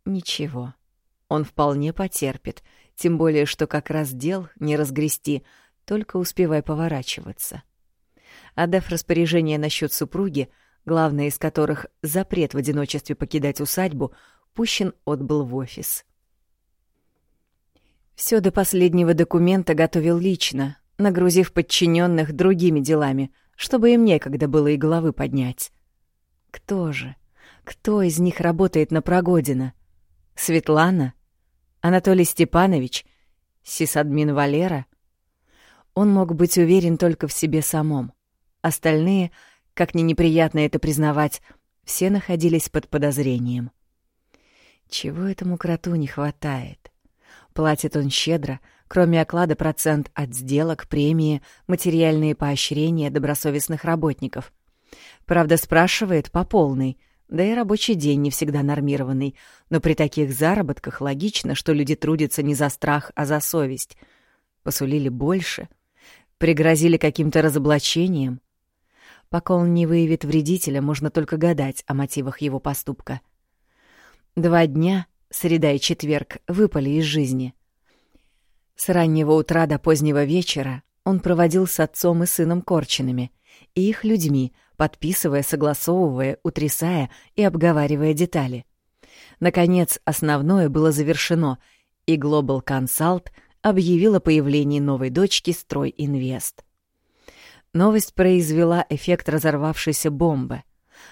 Ничего, он вполне потерпит, тем более, что как раз дел не разгрести, только успевая поворачиваться. Отдав распоряжение насчет супруги, главное из которых — запрет в одиночестве покидать усадьбу, Пущин отбыл в офис. Все до последнего документа готовил лично, нагрузив подчиненных другими делами, чтобы им некогда было и головы поднять. Кто же? Кто из них работает на Прогодина? Светлана? Анатолий Степанович? Сисадмин Валера? Он мог быть уверен только в себе самом. Остальные, как ни неприятно это признавать, все находились под подозрением. Чего этому кроту не хватает? Платит он щедро, кроме оклада процент от сделок, премии, материальные поощрения добросовестных работников. Правда, спрашивает по полной, да и рабочий день не всегда нормированный, но при таких заработках логично, что люди трудятся не за страх, а за совесть. Посулили больше, пригрозили каким-то разоблачением. Пока он не выявит вредителя, можно только гадать о мотивах его поступка. Два дня, среда и четверг, выпали из жизни. С раннего утра до позднего вечера он проводил с отцом и сыном Корчинами и их людьми, подписывая, согласовывая, утрясая и обговаривая детали. Наконец, основное было завершено, и Global Consult объявил о появлении новой дочки «Строй Инвест». Новость произвела эффект разорвавшейся бомбы.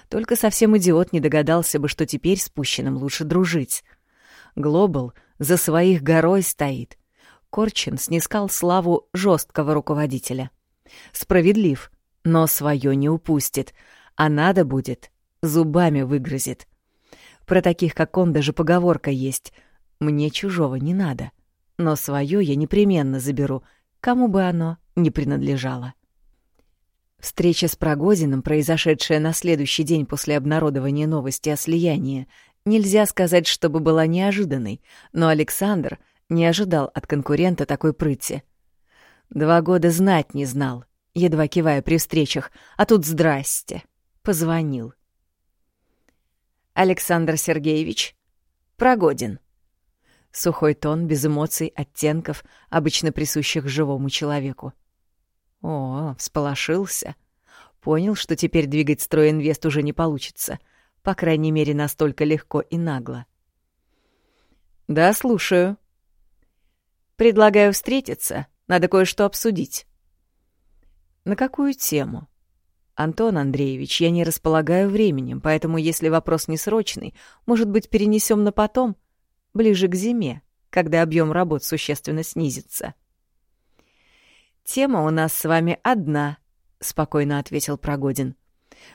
Только совсем идиот не догадался бы, что теперь с Пущиным лучше дружить. Глобал за своих горой стоит. Корчин снискал славу жесткого руководителя. Справедлив, но свое не упустит, а надо будет, зубами выгрызет. Про таких, как он, даже поговорка есть. Мне чужого не надо, но свое я непременно заберу, кому бы оно не принадлежало. Встреча с Прогодиным, произошедшая на следующий день после обнародования новости о слиянии, нельзя сказать, чтобы была неожиданной, но Александр не ожидал от конкурента такой прыти. Два года знать не знал, едва кивая при встречах, а тут здрасте. Позвонил. Александр Сергеевич, Прогодин. Сухой тон, без эмоций, оттенков, обычно присущих живому человеку. О, всполошился. Понял, что теперь двигать стройинвест уже не получится. По крайней мере, настолько легко и нагло. «Да, слушаю». «Предлагаю встретиться. Надо кое-что обсудить». «На какую тему?» «Антон Андреевич, я не располагаю временем, поэтому, если вопрос не срочный, может быть, перенесем на потом, ближе к зиме, когда объем работ существенно снизится». «Тема у нас с вами одна», — спокойно ответил Прогодин.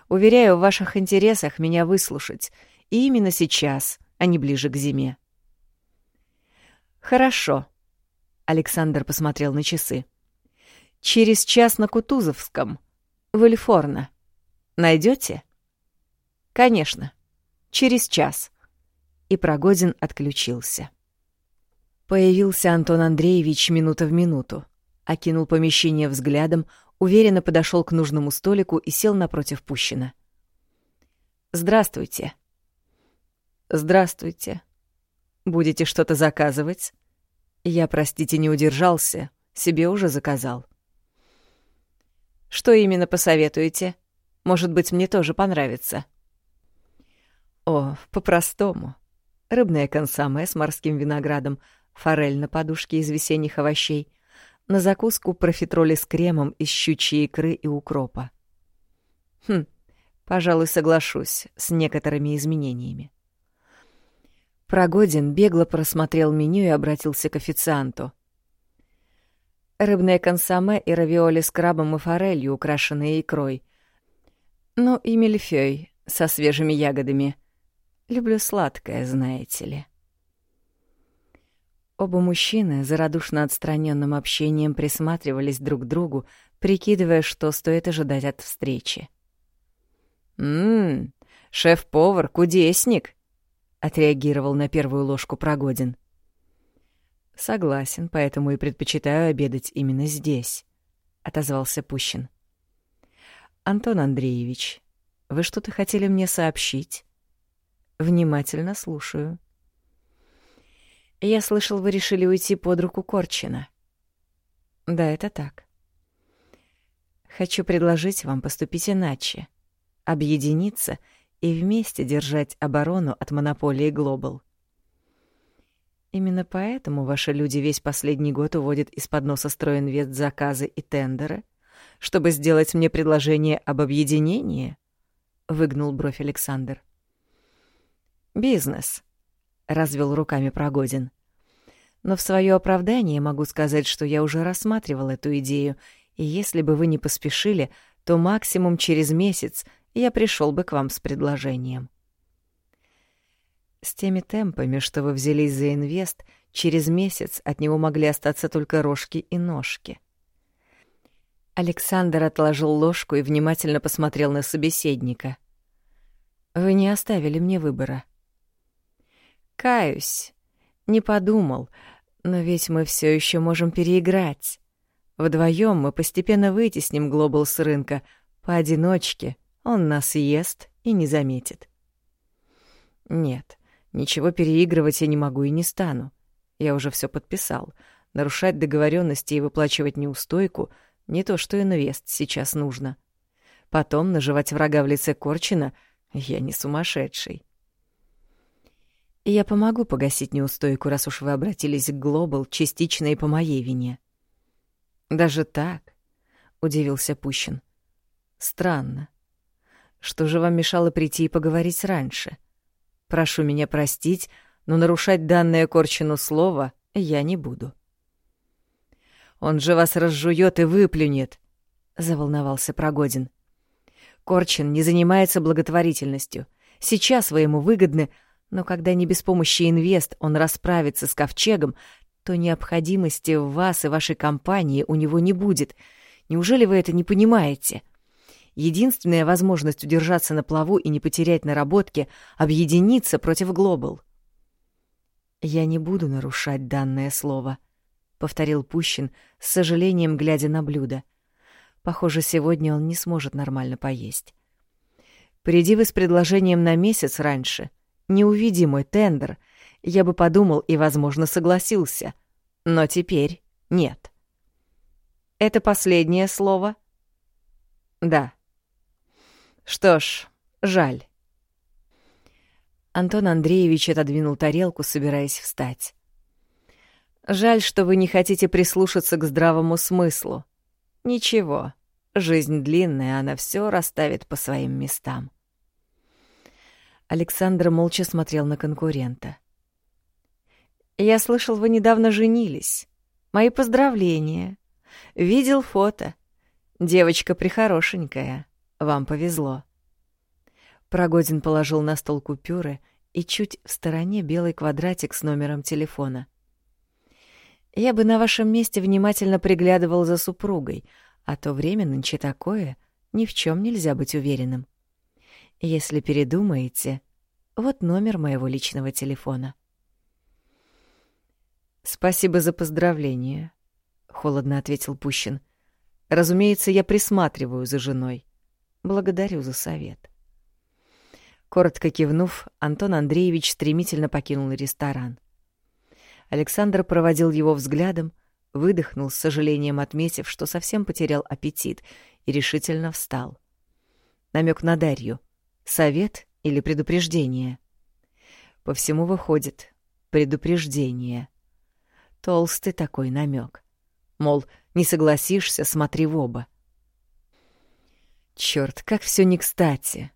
«Уверяю, в ваших интересах меня выслушать. И именно сейчас, а не ближе к зиме». «Хорошо», — Александр посмотрел на часы. «Через час на Кутузовском. В Эльфорно. Найдете?» «Конечно. Через час». И Прогодин отключился. Появился Антон Андреевич минута в минуту окинул помещение взглядом, уверенно подошел к нужному столику и сел напротив Пущина. «Здравствуйте». «Здравствуйте. Будете что-то заказывать?» «Я, простите, не удержался. Себе уже заказал». «Что именно посоветуете? Может быть, мне тоже понравится». «О, по-простому. Рыбная консоме с морским виноградом, форель на подушке из весенних овощей, на закуску профитроли с кремом из щучьей икры и укропа. Хм, пожалуй, соглашусь с некоторыми изменениями. Прогодин бегло просмотрел меню и обратился к официанту. Рыбное консоме и равиоли с крабом и форелью, украшенные икрой. Ну и мильфёй со свежими ягодами. Люблю сладкое, знаете ли. Оба мужчины за радушно отстраненным общением присматривались друг к другу, прикидывая, что стоит ожидать от встречи. «Ммм, шеф-повар, кудесник!» — отреагировал на первую ложку Прогодин. «Согласен, поэтому и предпочитаю обедать именно здесь», — отозвался Пущин. «Антон Андреевич, вы что-то хотели мне сообщить?» «Внимательно слушаю». Я слышал, вы решили уйти под руку Корчина. Да, это так. Хочу предложить вам поступить иначе. Объединиться и вместе держать оборону от монополии Глобал. Именно поэтому ваши люди весь последний год уводят из-под носа стройинвест заказы и тендеры, чтобы сделать мне предложение об объединении? Выгнул бровь Александр. Бизнес, развел руками Прогодин. Но в свое оправдание могу сказать, что я уже рассматривал эту идею, и если бы вы не поспешили, то максимум через месяц я пришел бы к вам с предложением. С теми темпами, что вы взялись за инвест, через месяц от него могли остаться только рожки и ножки. Александр отложил ложку и внимательно посмотрел на собеседника. «Вы не оставили мне выбора». «Каюсь. Не подумал. Но ведь мы все еще можем переиграть. Вдвоем мы постепенно вытесним Глобал с рынка. Поодиночке он нас ест и не заметит». «Нет». Ничего переигрывать я не могу и не стану. Я уже все подписал. Нарушать договоренности и выплачивать неустойку — не то, что инвест сейчас нужно. Потом наживать врага в лице Корчина — я не сумасшедший. Я помогу погасить неустойку, раз уж вы обратились к Глобал частично и по моей вине. Даже так? — удивился Пущин. Странно. Что же вам мешало прийти и поговорить раньше? — Прошу меня простить, но нарушать данное Корчину слово я не буду. Он же вас разжует и выплюнет, заволновался Прогодин. Корчин не занимается благотворительностью. Сейчас вы ему выгодны, но когда не без помощи инвест он расправится с ковчегом, то необходимости в вас и вашей компании у него не будет. Неужели вы это не понимаете? — Единственная возможность удержаться на плаву и не потерять наработки — объединиться против Глобал. «Я не буду нарушать данное слово», — повторил Пущин, с сожалением глядя на блюдо. Похоже, сегодня он не сможет нормально поесть. «Приди вы с предложением на месяц раньше. Не увиди мой тендер. Я бы подумал и, возможно, согласился. Но теперь нет». «Это последнее слово?» «Да», что ж, жаль. Антон Андреевич отодвинул тарелку, собираясь встать. Жаль, что вы не хотите прислушаться к здравому смыслу. Ничего, жизнь длинная, она все расставит по своим местам. Александр молча смотрел на конкурента. «Я слышал, вы недавно женились. Мои поздравления. Видел фото. Девочка прихорошенькая. Вам повезло. Прогодин положил на стол купюры и чуть в стороне белый квадратик с номером телефона. Я бы на вашем месте внимательно приглядывал за супругой, а то время нынче такое, ни в чем нельзя быть уверенным. Если передумаете, вот номер моего личного телефона. Спасибо за поздравление, холодно ответил Пущин. Разумеется, я присматриваю за женой. Благодарю за совет. Коротко кивнув, Антон Андреевич стремительно покинул ресторан. Александр проводил его взглядом, выдохнул с сожалением, отметив, что совсем потерял аппетит, и решительно встал. Намек на Дарью. Совет или предупреждение? По всему выходит предупреждение. Толстый такой намек. Мол, не согласишься, смотри в оба. Черт, как все не кстати.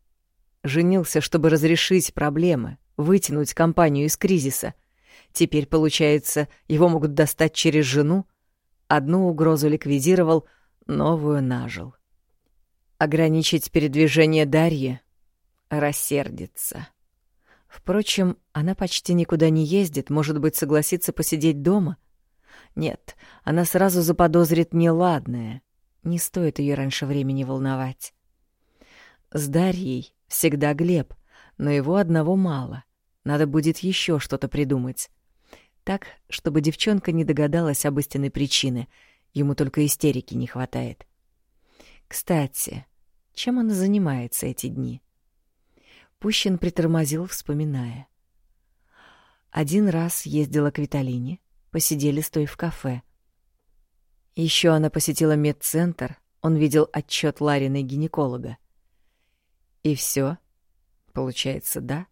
Женился, чтобы разрешить проблемы, вытянуть компанию из кризиса. Теперь, получается, его могут достать через жену. Одну угрозу ликвидировал, новую нажил. Ограничить передвижение Дарьи — рассердится. Впрочем, она почти никуда не ездит, может быть, согласится посидеть дома? Нет, она сразу заподозрит неладное — не стоит ее раньше времени волновать. С Дарьей всегда Глеб, но его одного мало. Надо будет еще что-то придумать. Так, чтобы девчонка не догадалась об истинной причине. Ему только истерики не хватает. Кстати, чем она занимается эти дни? Пущин притормозил, вспоминая. Один раз ездила к Виталине, посидели стоя в кафе. Еще она посетила медцентр, Он видел отчет Лариной гинеколога. И все? Получается, да?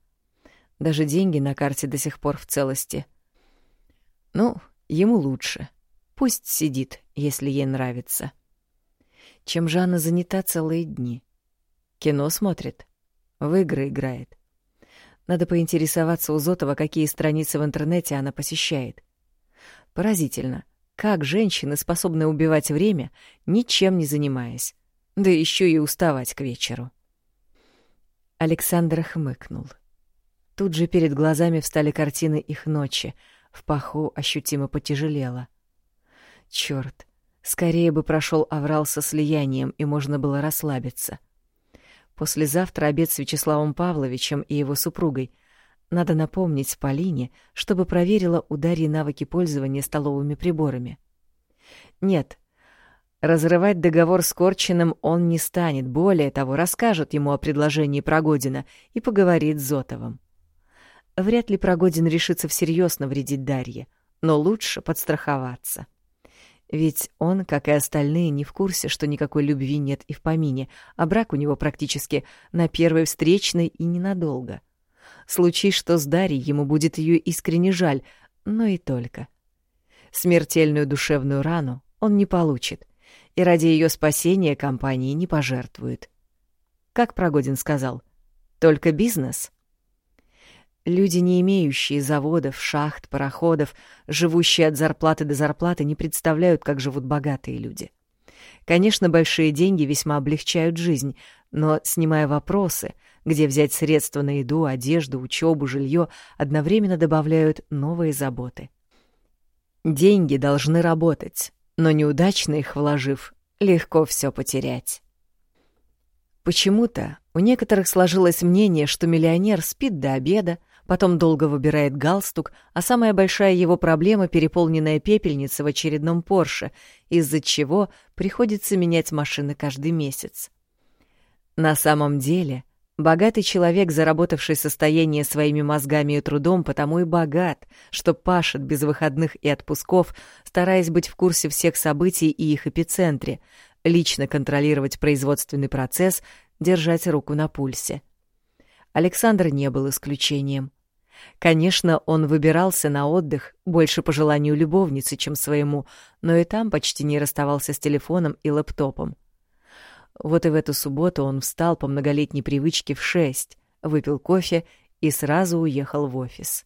Даже деньги на карте до сих пор в целости. Ну, ему лучше. Пусть сидит, если ей нравится. Чем же она занята целые дни? Кино смотрит? В игры играет? Надо поинтересоваться у Зотова, какие страницы в интернете она посещает. Поразительно, как женщины способны убивать время, ничем не занимаясь, да еще и уставать к вечеру. Александр хмыкнул. Тут же перед глазами встали картины их ночи, в паху ощутимо потяжелело. Черт, скорее бы прошел аврал со слиянием, и можно было расслабиться. Послезавтра обед с Вячеславом Павловичем и его супругой. Надо напомнить Полине, чтобы проверила у Дарьи навыки пользования столовыми приборами. Нет, разрывать договор с Корчиным он не станет, более того, расскажет ему о предложении Прогодина и поговорит с Зотовым. Вряд ли Прогодин решится всерьез навредить Дарье, но лучше подстраховаться. — ведь он, как и остальные, не в курсе, что никакой любви нет и в помине, а брак у него практически на первой встречной и ненадолго. Случись, что с Дарьей ему будет ее искренне жаль, но и только. Смертельную душевную рану он не получит, и ради ее спасения компании не пожертвует. Как Прогодин сказал, только бизнес — Люди, не имеющие заводов, шахт, пароходов, живущие от зарплаты до зарплаты, не представляют, как живут богатые люди. Конечно, большие деньги весьма облегчают жизнь, но, снимая вопросы, где взять средства на еду, одежду, учебу, жилье, одновременно добавляют новые заботы. Деньги должны работать, но неудачно их вложив, легко все потерять. Почему-то у некоторых сложилось мнение, что миллионер спит до обеда, потом долго выбирает галстук, а самая большая его проблема — переполненная пепельница в очередном Порше, из-за чего приходится менять машины каждый месяц. На самом деле, богатый человек, заработавший состояние своими мозгами и трудом, потому и богат, что пашет без выходных и отпусков, стараясь быть в курсе всех событий и их эпицентре, лично контролировать производственный процесс, держать руку на пульсе. Александр не был исключением. Конечно, он выбирался на отдых больше по желанию любовницы, чем своему, но и там почти не расставался с телефоном и лэптопом. Вот и в эту субботу он встал по многолетней привычке в шесть, выпил кофе и сразу уехал в офис.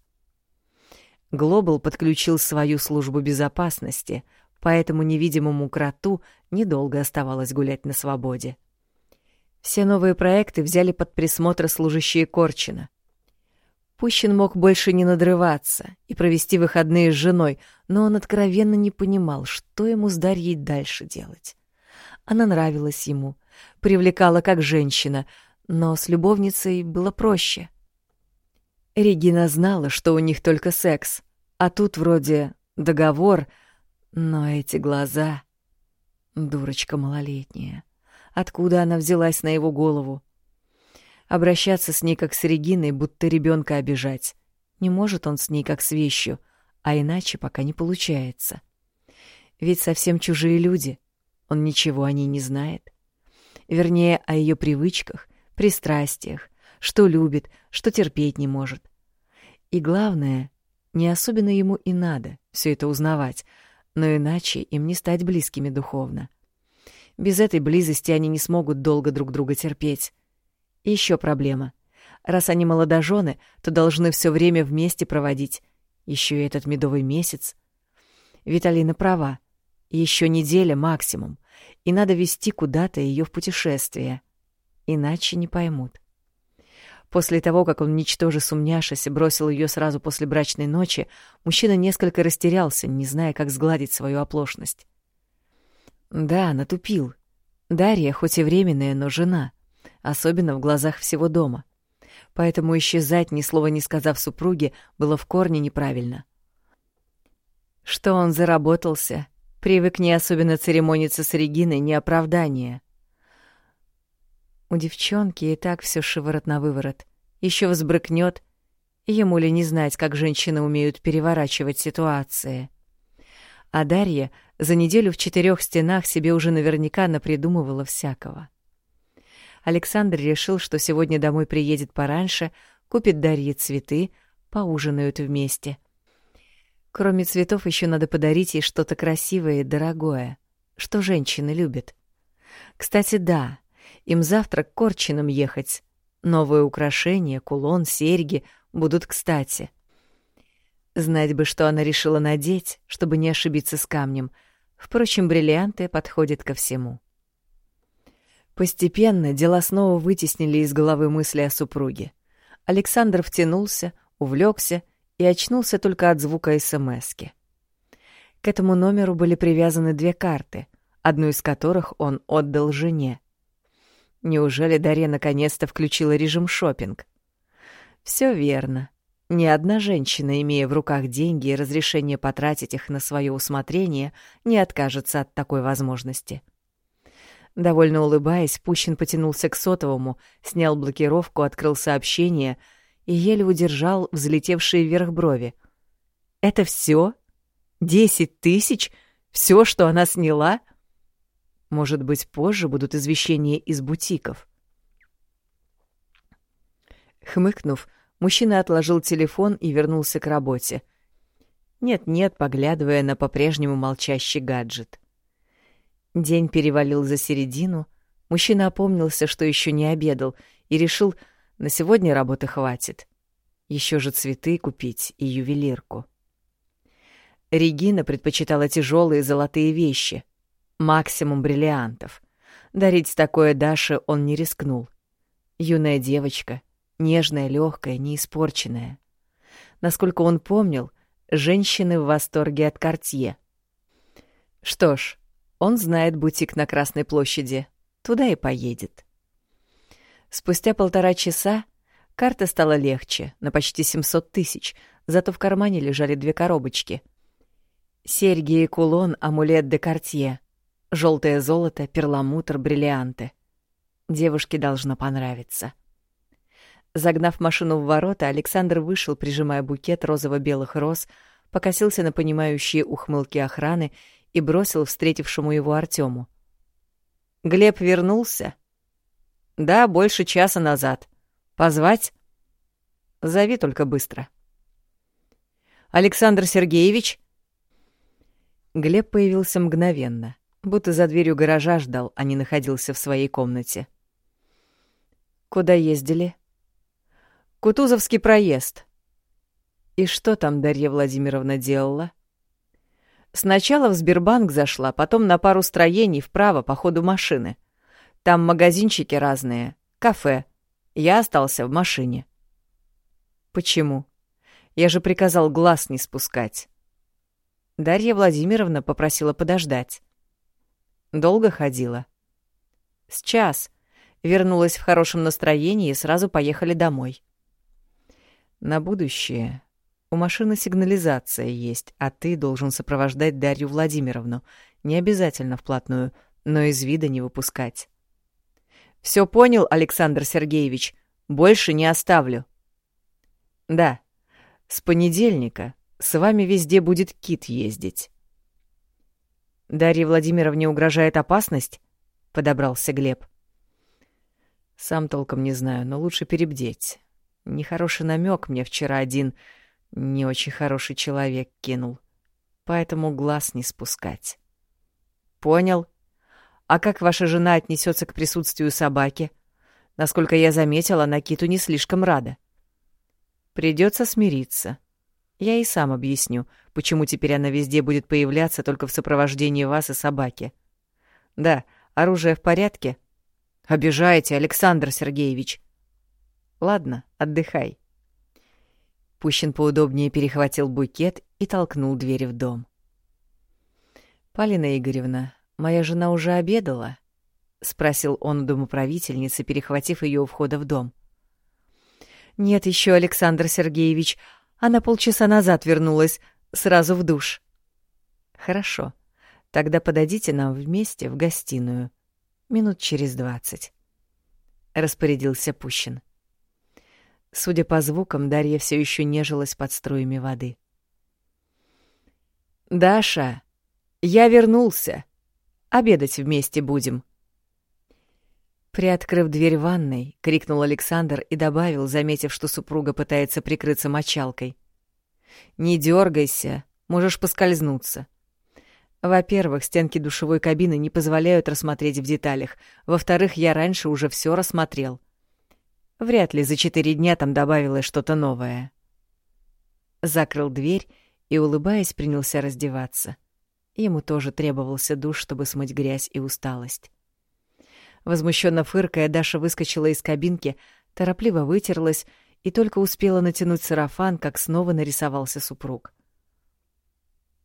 Глобал подключил свою службу безопасности, поэтому невидимому кроту недолго оставалось гулять на свободе. Все новые проекты взяли под присмотр служащие Корчина — Пущин мог больше не надрываться и провести выходные с женой, но он откровенно не понимал, что ему с Дарьей дальше делать. Она нравилась ему, привлекала как женщина, но с любовницей было проще. Регина знала, что у них только секс, а тут вроде договор, но эти глаза... Дурочка малолетняя. Откуда она взялась на его голову? Обращаться с ней как с Региной, будто ребенка обижать. Не может он с ней как с вещью, а иначе пока не получается. Ведь совсем чужие люди. Он ничего о ней не знает. Вернее, о ее привычках, пристрастиях, что любит, что терпеть не может. И главное, не особенно ему и надо все это узнавать, но иначе им не стать близкими духовно. Без этой близости они не смогут долго друг друга терпеть. Еще проблема. Раз они молодожены, то должны все время вместе проводить. Еще и этот медовый месяц. Виталина права. Еще неделя максимум. И надо вести куда-то ее в путешествие. Иначе не поймут. После того, как он, ничтоже сумняшися, бросил ее сразу после брачной ночи, мужчина несколько растерялся, не зная, как сгладить свою оплошность. Да, натупил. Дарья, хоть и временная, но жена — особенно в глазах всего дома. Поэтому исчезать, ни слова не сказав супруге, было в корне неправильно. Что он заработался, привык не особенно церемониться с Региной, не оправдание. У девчонки и так все шиворот на выворот. Еще взбрыкнет, ему ли не знать, как женщины умеют переворачивать ситуации. А Дарья За неделю в четырех стенах себе уже наверняка напридумывала всякого. Александр решил, что сегодня домой приедет пораньше, купит Дарье цветы, поужинают вместе. Кроме цветов еще надо подарить ей что-то красивое и дорогое, что женщины любят. Кстати, да, им завтра к Корчинам ехать. Новые украшения, кулон, серьги будут кстати. Знать бы, что она решила надеть, чтобы не ошибиться с камнем. Впрочем, бриллианты подходят ко всему. Постепенно дела снова вытеснили из головы мысли о супруге. Александр втянулся, увлекся и очнулся только от звука СМСки. К этому номеру были привязаны две карты, одну из которых он отдал жене. Неужели Дарья наконец-то включила режим шопинг? Все верно. Ни одна женщина, имея в руках деньги и разрешение потратить их на свое усмотрение, не откажется от такой возможности. Довольно улыбаясь, Пущин потянулся к сотовому, снял блокировку, открыл сообщение и еле удержал взлетевшие вверх брови. «Это все? Десять тысяч? Все, что она сняла?» Может быть, позже будут извещения из бутиков. Хмыкнув, мужчина отложил телефон и вернулся к работе. Нет-нет, поглядывая на по-прежнему молчащий гаджет. День перевалил за середину, мужчина опомнился, что еще не обедал, и решил, на сегодня работы хватит. Еще же цветы купить и ювелирку. Регина предпочитала тяжелые золотые вещи, максимум бриллиантов. Дарить такое Даше он не рискнул. Юная девочка, нежная, легкая, неиспорченная. Насколько он помнил, женщины в восторге от Кортье. Что ж, он знает бутик на Красной площади, туда и поедет. Спустя полтора часа карта стала легче, на почти 700 тысяч, зато в кармане лежали две коробочки. Серьги и кулон амулет де Кортье — Желтое золото, перламутр, бриллианты. Девушке должно понравиться. Загнав машину в ворота, Александр вышел, прижимая букет розово-белых роз, покосился на понимающие ухмылки охраны и бросил встретившему его Артему. «Глеб вернулся?» «Да, больше часа назад. Позвать?» «Зови только быстро». «Александр Сергеевич?» Глеб появился мгновенно будто за дверью гаража ждал, а не находился в своей комнате. «Куда ездили?» «Кутузовский проезд». «И что там Дарья Владимировна делала?» «Сначала в Сбербанк зашла, потом на пару строений вправо по ходу машины. Там магазинчики разные, кафе. Я остался в машине». «Почему? Я же приказал глаз не спускать». Дарья Владимировна попросила подождать. Долго ходила? С час. Вернулась в хорошем настроении и сразу поехали домой. На будущее. У машины сигнализация есть, а ты должен сопровождать Дарью Владимировну. Не обязательно вплотную, но из вида не выпускать. Все понял, Александр Сергеевич. Больше не оставлю. Да. С понедельника с вами везде будет кит ездить. Дарье Владимировне угрожает опасность? Подобрался Глеб. Сам толком не знаю, но лучше перебдеть. Нехороший намек мне вчера один не очень хороший человек кинул. Поэтому глаз не спускать. Понял. А как ваша жена отнесется к присутствию собаки? Насколько я заметила, Накиту не слишком рада. Придется смириться. Я и сам объясню, почему теперь она везде будет появляться только в сопровождении вас и собаки. Да, оружие в порядке? Обижаете, Александр Сергеевич. Ладно, отдыхай. Пущин поудобнее перехватил букет и толкнул дверь в дом. «Полина Игоревна, моя жена уже обедала?» — спросил он у домоправительницы, перехватив ее у входа в дом. «Нет еще, Александр Сергеевич, она полчаса назад вернулась, сразу в душ. Хорошо. Тогда подойдите нам вместе в гостиную. Минут через двадцать. Распорядился Пущин. Судя по звукам, Дарья все еще нежилась под струями воды. «Даша!» Я вернулся. Обедать вместе будем». Приоткрыв дверь ванной, крикнул Александр и добавил, заметив, что супруга пытается прикрыться мочалкой. «Не дергайся, можешь поскользнуться. Во-первых, стенки душевой кабины не позволяют рассмотреть в деталях. Во-вторых, я раньше уже все рассмотрел. Вряд ли за четыре дня там добавилось что-то новое. Закрыл дверь и, улыбаясь, принялся раздеваться. Ему тоже требовался душ, чтобы смыть грязь и усталость. Возмущенно фыркая, Даша выскочила из кабинки, торопливо вытерлась и только успела натянуть сарафан, как снова нарисовался супруг.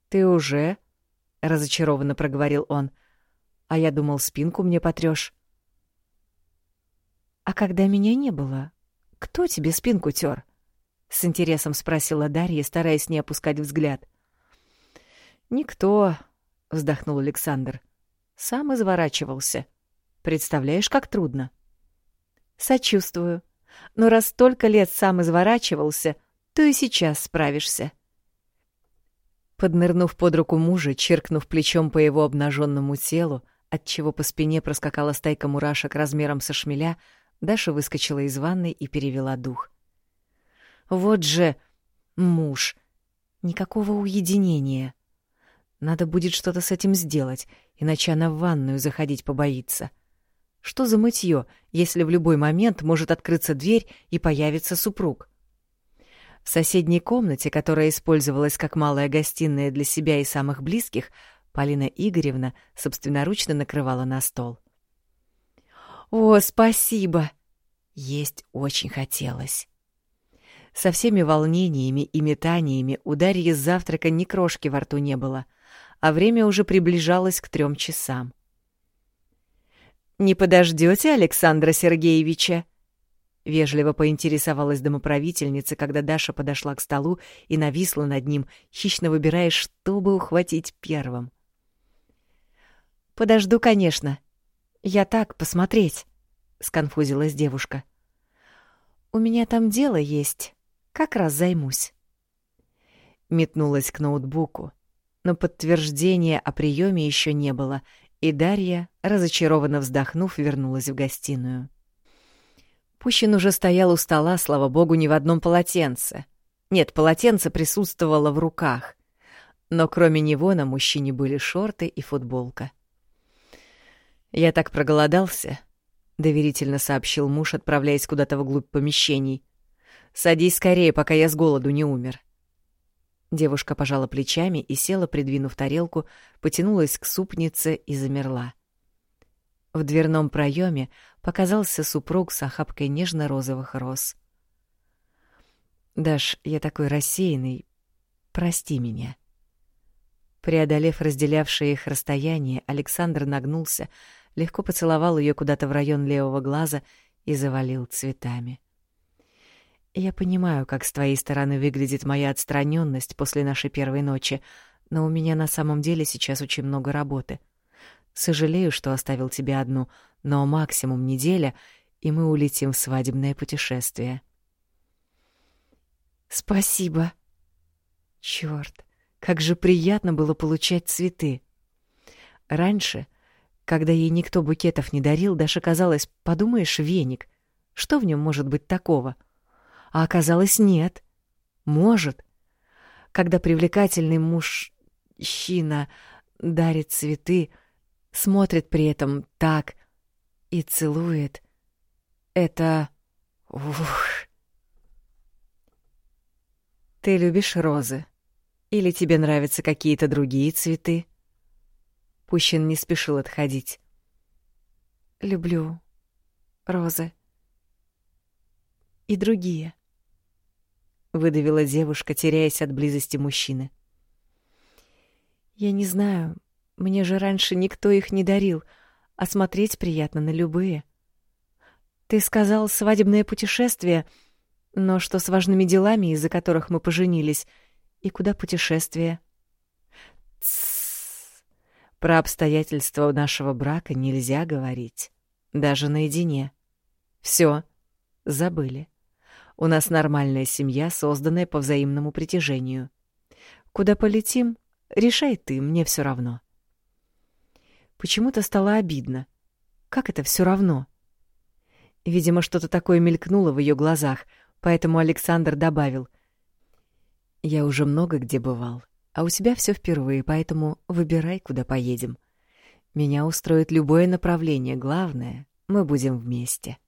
«Ты уже?» — разочарованно проговорил он. «А я думал, спинку мне потрёшь». «А когда меня не было, кто тебе спинку тёр?» — с интересом спросила Дарья, стараясь не опускать взгляд. «Никто», — вздохнул Александр. «Сам изворачивался. Представляешь, как трудно». «Сочувствую. Но раз столько лет сам изворачивался, то и сейчас справишься». Поднырнув под руку мужа, черкнув плечом по его обнаженному телу, отчего по спине проскакала стайка мурашек размером со шмеля, Даша выскочила из ванной и перевела дух. «Вот же муж! Никакого уединения!» Надо будет что-то с этим сделать, иначе она в ванную заходить побоится. Что за мытье, если в любой момент может открыться дверь и появится супруг? В соседней комнате, которая использовалась как малая гостиная для себя и самых близких, Полина Игоревна собственноручно накрывала на стол. «О, спасибо!» Есть очень хотелось. Со всеми волнениями и метаниями у Дарьи с завтрака ни крошки во рту не было, а время уже приближалось к трем часам. «Не подождете Александра Сергеевича?» Вежливо поинтересовалась домоправительница, когда Даша подошла к столу и нависла над ним, хищно выбирая, чтобы ухватить первым. «Подожду, конечно. Я так, посмотреть», — сконфузилась девушка. «У меня там дело есть. Как раз займусь». Метнулась к ноутбуку, но подтверждения о приеме еще не было, и Дарья, разочарованно вздохнув, вернулась в гостиную. Пущин уже стоял у стола, слава богу, не в одном полотенце. Нет, полотенце присутствовало в руках. Но кроме него на мужчине были шорты и футболка. «Я так проголодался», — доверительно сообщил муж, отправляясь куда-то вглубь помещений. «Садись скорее, пока я с голоду не умер». Девушка пожала плечами и села, придвинув тарелку, потянулась к супнице и замерла. В дверном проеме показался супруг с охапкой нежно-розовых роз. «Даш, я такой рассеянный. Прости меня». Преодолев разделявшее их расстояние, Александр нагнулся, легко поцеловал ее куда-то в район левого глаза и завалил цветами. «Я понимаю, как с твоей стороны выглядит моя отстраненность после нашей первой ночи, но у меня на самом деле сейчас очень много работы. Сожалею, что оставил тебя одну, но максимум неделя, и мы улетим в свадебное путешествие. Спасибо. Чёрт, как же приятно было получать цветы. Раньше, когда ей никто букетов не дарил, Даша казалось, подумаешь, веник. Что в нем может быть такого? А оказалось, нет. Может. Когда привлекательный мужчина дарит цветы, смотрит при этом так и целует. Это... Ух... Ты любишь розы? Или тебе нравятся какие-то другие цветы? Пущин не спешил отходить. Люблю розы. И другие. Выдавила девушка, теряясь от близости мужчины. Я не знаю, мне же раньше никто их не дарил, а смотреть приятно на любые. Ты сказал свадебное путешествие, но что с важными делами, из-за которых мы поженились, и куда путешествие? Тссс. Про обстоятельства нашего брака нельзя говорить, даже наедине. Все, забыли. У нас нормальная семья, созданная по взаимному притяжению. Куда полетим, решай ты, мне все равно. — Почему-то стало обидно. Как это все равно? Видимо, что-то такое мелькнуло в ее глазах, поэтому Александр добавил. «Я уже много где бывал, а у тебя все впервые, поэтому выбирай, куда поедем. Меня устроит любое направление, главное — мы будем вместе».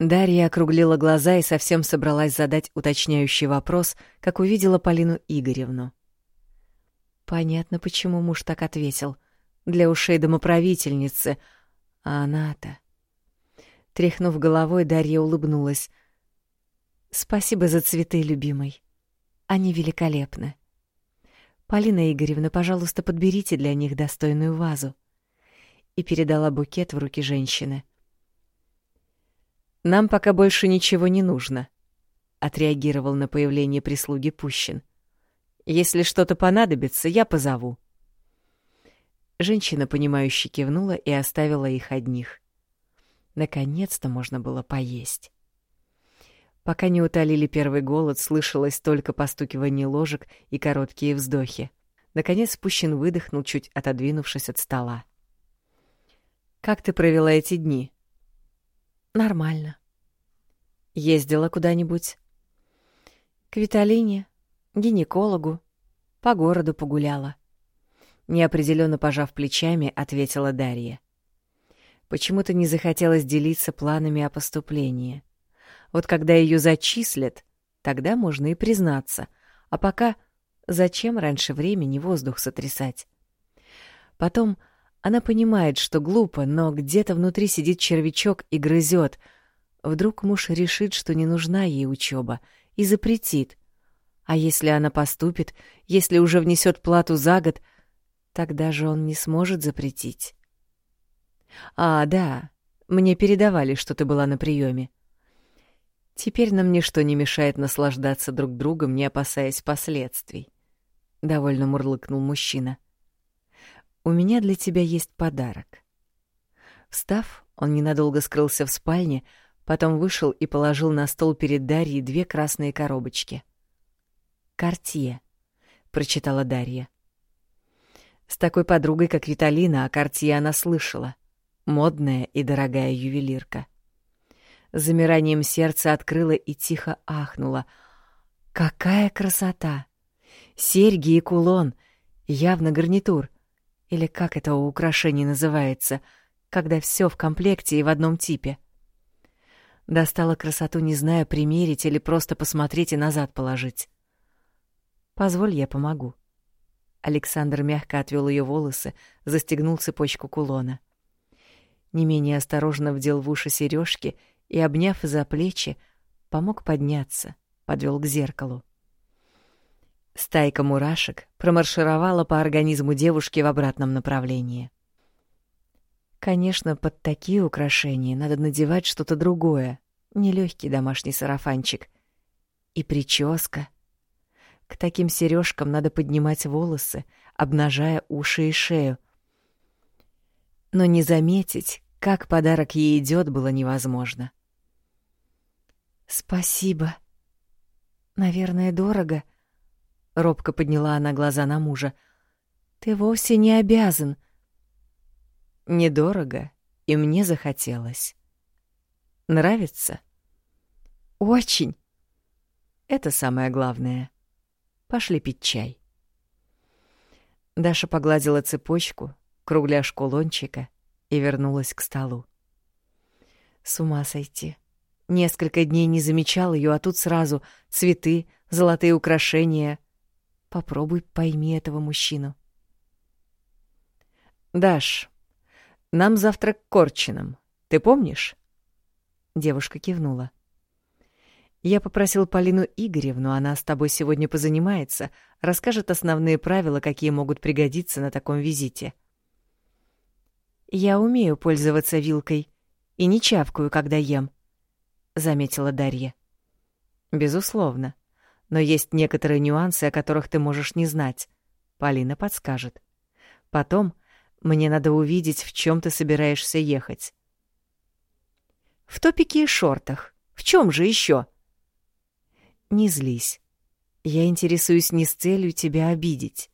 Дарья округлила глаза и совсем собралась задать уточняющий вопрос, как увидела Полину Игоревну. Понятно, почему муж так ответил. Для ушей домоправительницы. А она-то... Тряхнув головой, Дарья улыбнулась. «Спасибо за цветы, любимый. Они великолепны. Полина Игоревна, пожалуйста, подберите для них достойную вазу». И передала букет в руки женщины. «Нам пока больше ничего не нужно», — отреагировал на появление прислуги Пущин. «Если что-то понадобится, я позову». Женщина, понимающе кивнула и оставила их одних. Наконец-то можно было поесть. Пока не утолили первый голод, слышалось только постукивание ложек и короткие вздохи. Наконец Пущин выдохнул, чуть отодвинувшись от стола. «Как ты провела эти дни?» Нормально. Ездила куда-нибудь? К Виталине, гинекологу, по городу погуляла. Неопределенно пожав плечами, ответила Дарья. Почему-то не захотелось делиться планами о поступлении. Вот когда ее зачислят, тогда можно и признаться. А пока зачем раньше времени воздух сотрясать? Потом она понимает, что глупо, но где-то внутри сидит червячок и грызет. Вдруг муж решит, что не нужна ей учеба, и запретит. А если она поступит, если уже внесет плату за год, тогда же он не сможет запретить. А, да, мне передавали, что ты была на приеме. Теперь нам ничто не мешает наслаждаться друг другом, не опасаясь последствий. Довольно мурлыкнул мужчина. — у меня для тебя есть подарок». Встав, он ненадолго скрылся в спальне, потом вышел и положил на стол перед Дарьей две красные коробочки. «Кортье», — прочитала Дарья. С такой подругой, как Виталина, о Кортье она слышала. Модная и дорогая ювелирка. Замиранием сердца открыла и тихо ахнула. «Какая красота! Серьги и кулон, явно гарнитур — или как это у украшений называется, когда все в комплекте и в одном типе? Достала красоту, не зная, примерить или просто посмотреть и назад положить. «Позволь, я помогу». Александр мягко отвел ее волосы, застегнул цепочку кулона. Не менее осторожно вдел в уши сережки и, обняв за плечи, помог подняться, подвел к зеркалу. Стайка мурашек промаршировала по организму девушки в обратном направлении. Конечно, под такие украшения надо надевать что-то другое, нелегкий домашний сарафанчик. И прическа. К таким сережкам надо поднимать волосы, обнажая уши и шею. Но не заметить, как подарок ей идет, было невозможно. «Спасибо. Наверное, дорого», — робко подняла она глаза на мужа. «Ты вовсе не обязан». «Недорого, и мне захотелось. Нравится?» «Очень». Это самое главное. Пошли пить чай. Даша погладила цепочку, кругляш кулончика и вернулась к столу. С ума сойти. Несколько дней не замечал ее, а тут сразу цветы, золотые украшения — Попробуй пойми этого мужчину. «Даш, нам завтра к Корчинам. Ты помнишь?» Девушка кивнула. «Я попросил Полину Игоревну, она с тобой сегодня позанимается, расскажет основные правила, какие могут пригодиться на таком визите». «Я умею пользоваться вилкой и не чавкаю, когда ем», — заметила Дарья. «Безусловно но есть некоторые нюансы, о которых ты можешь не знать. Полина подскажет. Потом мне надо увидеть, в чем ты собираешься ехать. В топике и шортах. В чем же еще? Не злись. Я интересуюсь не с целью тебя обидеть.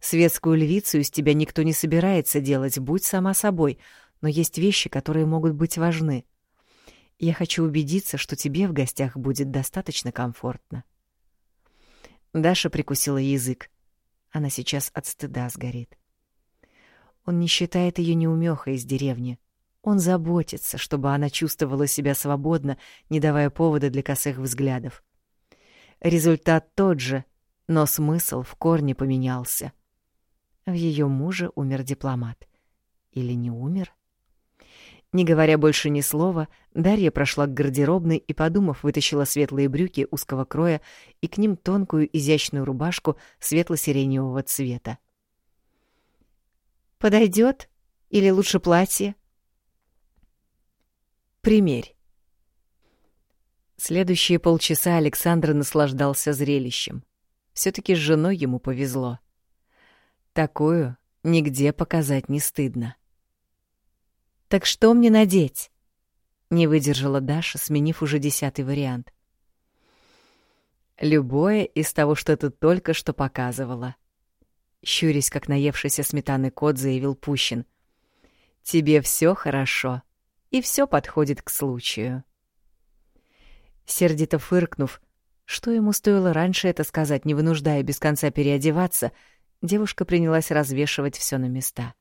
Светскую львицу из тебя никто не собирается делать, будь сама собой, но есть вещи, которые могут быть важны. Я хочу убедиться, что тебе в гостях будет достаточно комфортно. Даша прикусила язык. Она сейчас от стыда сгорит. Он не считает ее неумехой из деревни. Он заботится, чтобы она чувствовала себя свободно, не давая повода для косых взглядов. Результат тот же, но смысл в корне поменялся. В ее муже умер дипломат. Или не умер? Не говоря больше ни слова, Дарья прошла к гардеробной и, подумав, вытащила светлые брюки узкого кроя и к ним тонкую изящную рубашку светло-сиреневого цвета. «Подойдет? Или лучше платье?» «Примерь». Следующие полчаса Александр наслаждался зрелищем. все таки с женой ему повезло. Такую нигде показать не стыдно. «Так что мне надеть?» — не выдержала Даша, сменив уже десятый вариант. «Любое из того, что ты только что показывала», — щурясь, как наевшийся сметаны кот, заявил Пущин. «Тебе все хорошо, и все подходит к случаю». Сердито фыркнув, что ему стоило раньше это сказать, не вынуждая без конца переодеваться, девушка принялась развешивать все на места.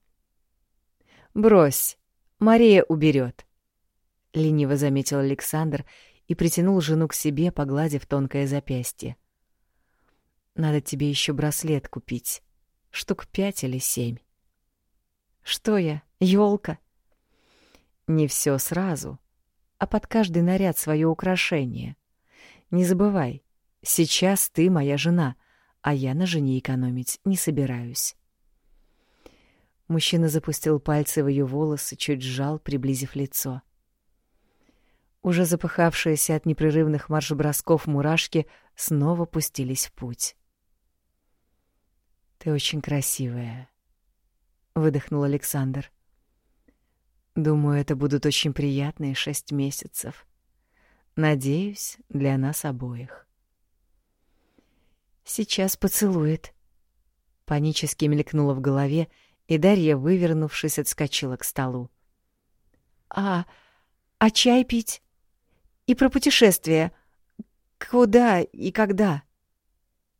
«Брось, Мария уберет, лениво заметил Александр и притянул жену к себе, погладив тонкое запястье. Надо тебе еще браслет купить. Штук пять или семь. Что я, елка? Не все сразу, а под каждый наряд свое украшение. Не забывай, сейчас ты моя жена, а я на жене экономить не собираюсь. Мужчина запустил пальцы в ее волосы, чуть сжал, приблизив лицо. Уже запыхавшиеся от непрерывных марш-бросков мурашки снова пустились в путь. «Ты очень красивая», — выдохнул Александр. «Думаю, это будут очень приятные шесть месяцев. Надеюсь, для нас обоих». «Сейчас поцелует», — панически мелькнуло в голове, — и Дарья, вывернувшись, отскочила к столу. «А... а чай пить? И про путешествие? Куда и когда?»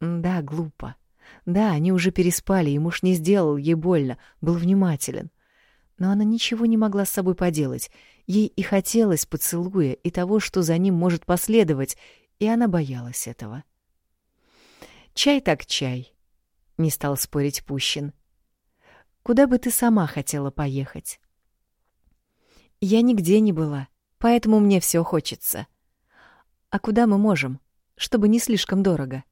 «Да, глупо. Да, они уже переспали, и муж не сделал ей больно, был внимателен. Но она ничего не могла с собой поделать. Ей и хотелось поцелуя, и того, что за ним может последовать, и она боялась этого. «Чай так чай», — не стал спорить Пущин. Куда бы ты сама хотела поехать? Я нигде не была, поэтому мне все хочется. А куда мы можем, чтобы не слишком дорого?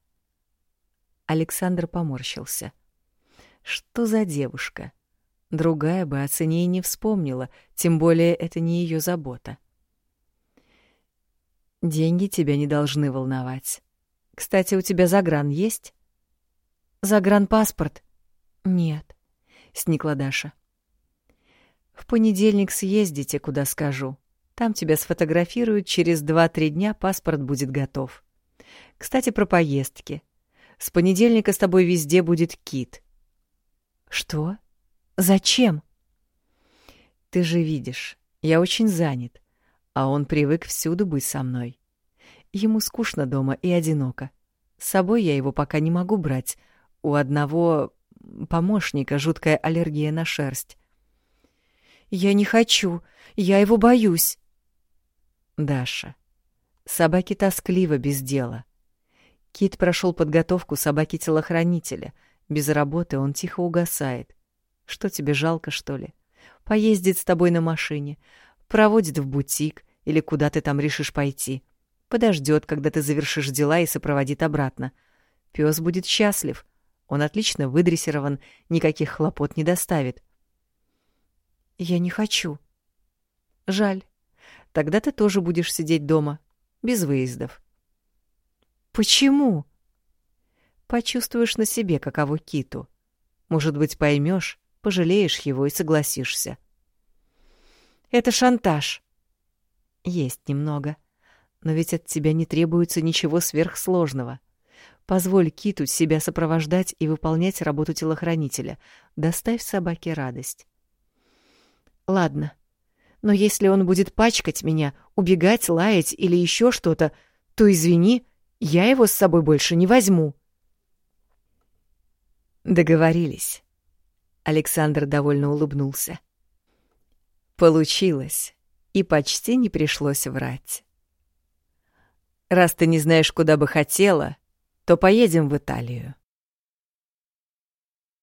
Александр поморщился. Что за девушка? Другая бы о цене и не вспомнила, тем более это не ее забота. Деньги тебя не должны волновать. Кстати, у тебя загран есть? Загранпаспорт? Нет. — сникла Даша. «В понедельник съездите, куда скажу. Там тебя сфотографируют, через два-три дня паспорт будет готов. Кстати, про поездки. С понедельника с тобой везде будет кит». «Что? Зачем?» «Ты же видишь, я очень занят, а он привык всюду быть со мной. Ему скучно дома и одиноко. С собой я его пока не могу брать. У одного помощника жуткая аллергия на шерсть. «Я не хочу, я его боюсь». Даша. Собаки тоскливо без дела. Кит прошел подготовку собаки-телохранителя. Без работы он тихо угасает. Что тебе жалко, что ли? Поездит с тобой на машине, проводит в бутик или куда ты там решишь пойти. Подождет, когда ты завершишь дела и сопроводит обратно. Пес будет счастлив. Он отлично выдрессирован, никаких хлопот не доставит. Я не хочу. Жаль. Тогда ты тоже будешь сидеть дома, без выездов. Почему? Почувствуешь на себе, каково киту. Может быть, поймешь, пожалеешь его и согласишься. Это шантаж. Есть немного. Но ведь от тебя не требуется ничего сверхсложного. Позволь Киту себя сопровождать и выполнять работу телохранителя. Доставь собаке радость. Ладно. Но если он будет пачкать меня, убегать, лаять или еще что-то, то извини, я его с собой больше не возьму. Договорились. Александр довольно улыбнулся. Получилось, и почти не пришлось врать. Раз ты не знаешь, куда бы хотела, то поедем в Италию.